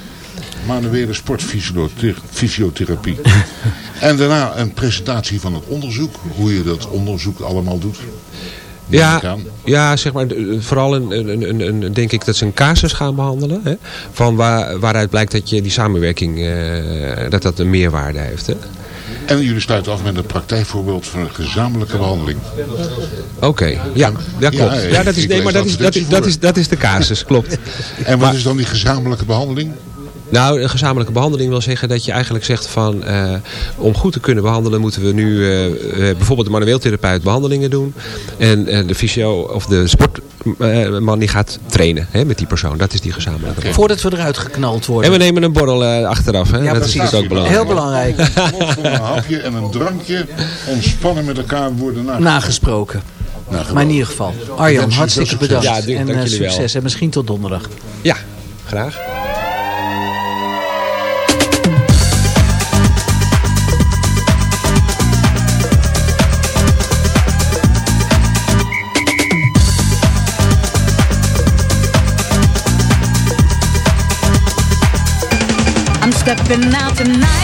Manuele sportfysiotherapie. en daarna een presentatie van het onderzoek. Hoe je dat onderzoek allemaal doet. Ja, ja, zeg maar, vooral een, een, een, een, denk ik dat ze een casus gaan behandelen. Hè? Van waar, waaruit blijkt dat je die samenwerking, eh, dat dat een meerwaarde heeft. Hè? En jullie sluiten af met een praktijkvoorbeeld van een gezamenlijke behandeling. Oké, ja, ja, klopt. Ja, dat is, nee, maar dat is, dat, is, dat, is, dat is de casus, klopt. En wat Maar- is dan die gezamenlijke behandeling? Nou, een gezamenlijke behandeling wil zeggen dat je eigenlijk zegt van... eh, om goed te kunnen behandelen moeten we nu eh, eh, bijvoorbeeld de manueeltherapeut behandelingen doen. En de fysio of de sportman die gaat trainen hè, met die persoon. Dat is die gezamenlijke behandeling. Voordat we eruit geknald worden. En we nemen een borrel eh, achteraf. Hè? Ja, dat precies. is natuurlijk ook belangrijk. Heel belangrijk. Een hapje en een drankje ontspannen met elkaar worden nagesproken. Nagesproken. Nou, Maar in ieder geval. Arjan, hartstikke bedankt. Ja, en dank jullie wel. succes. En misschien tot donderdag. Ja, graag. nothing now tonight.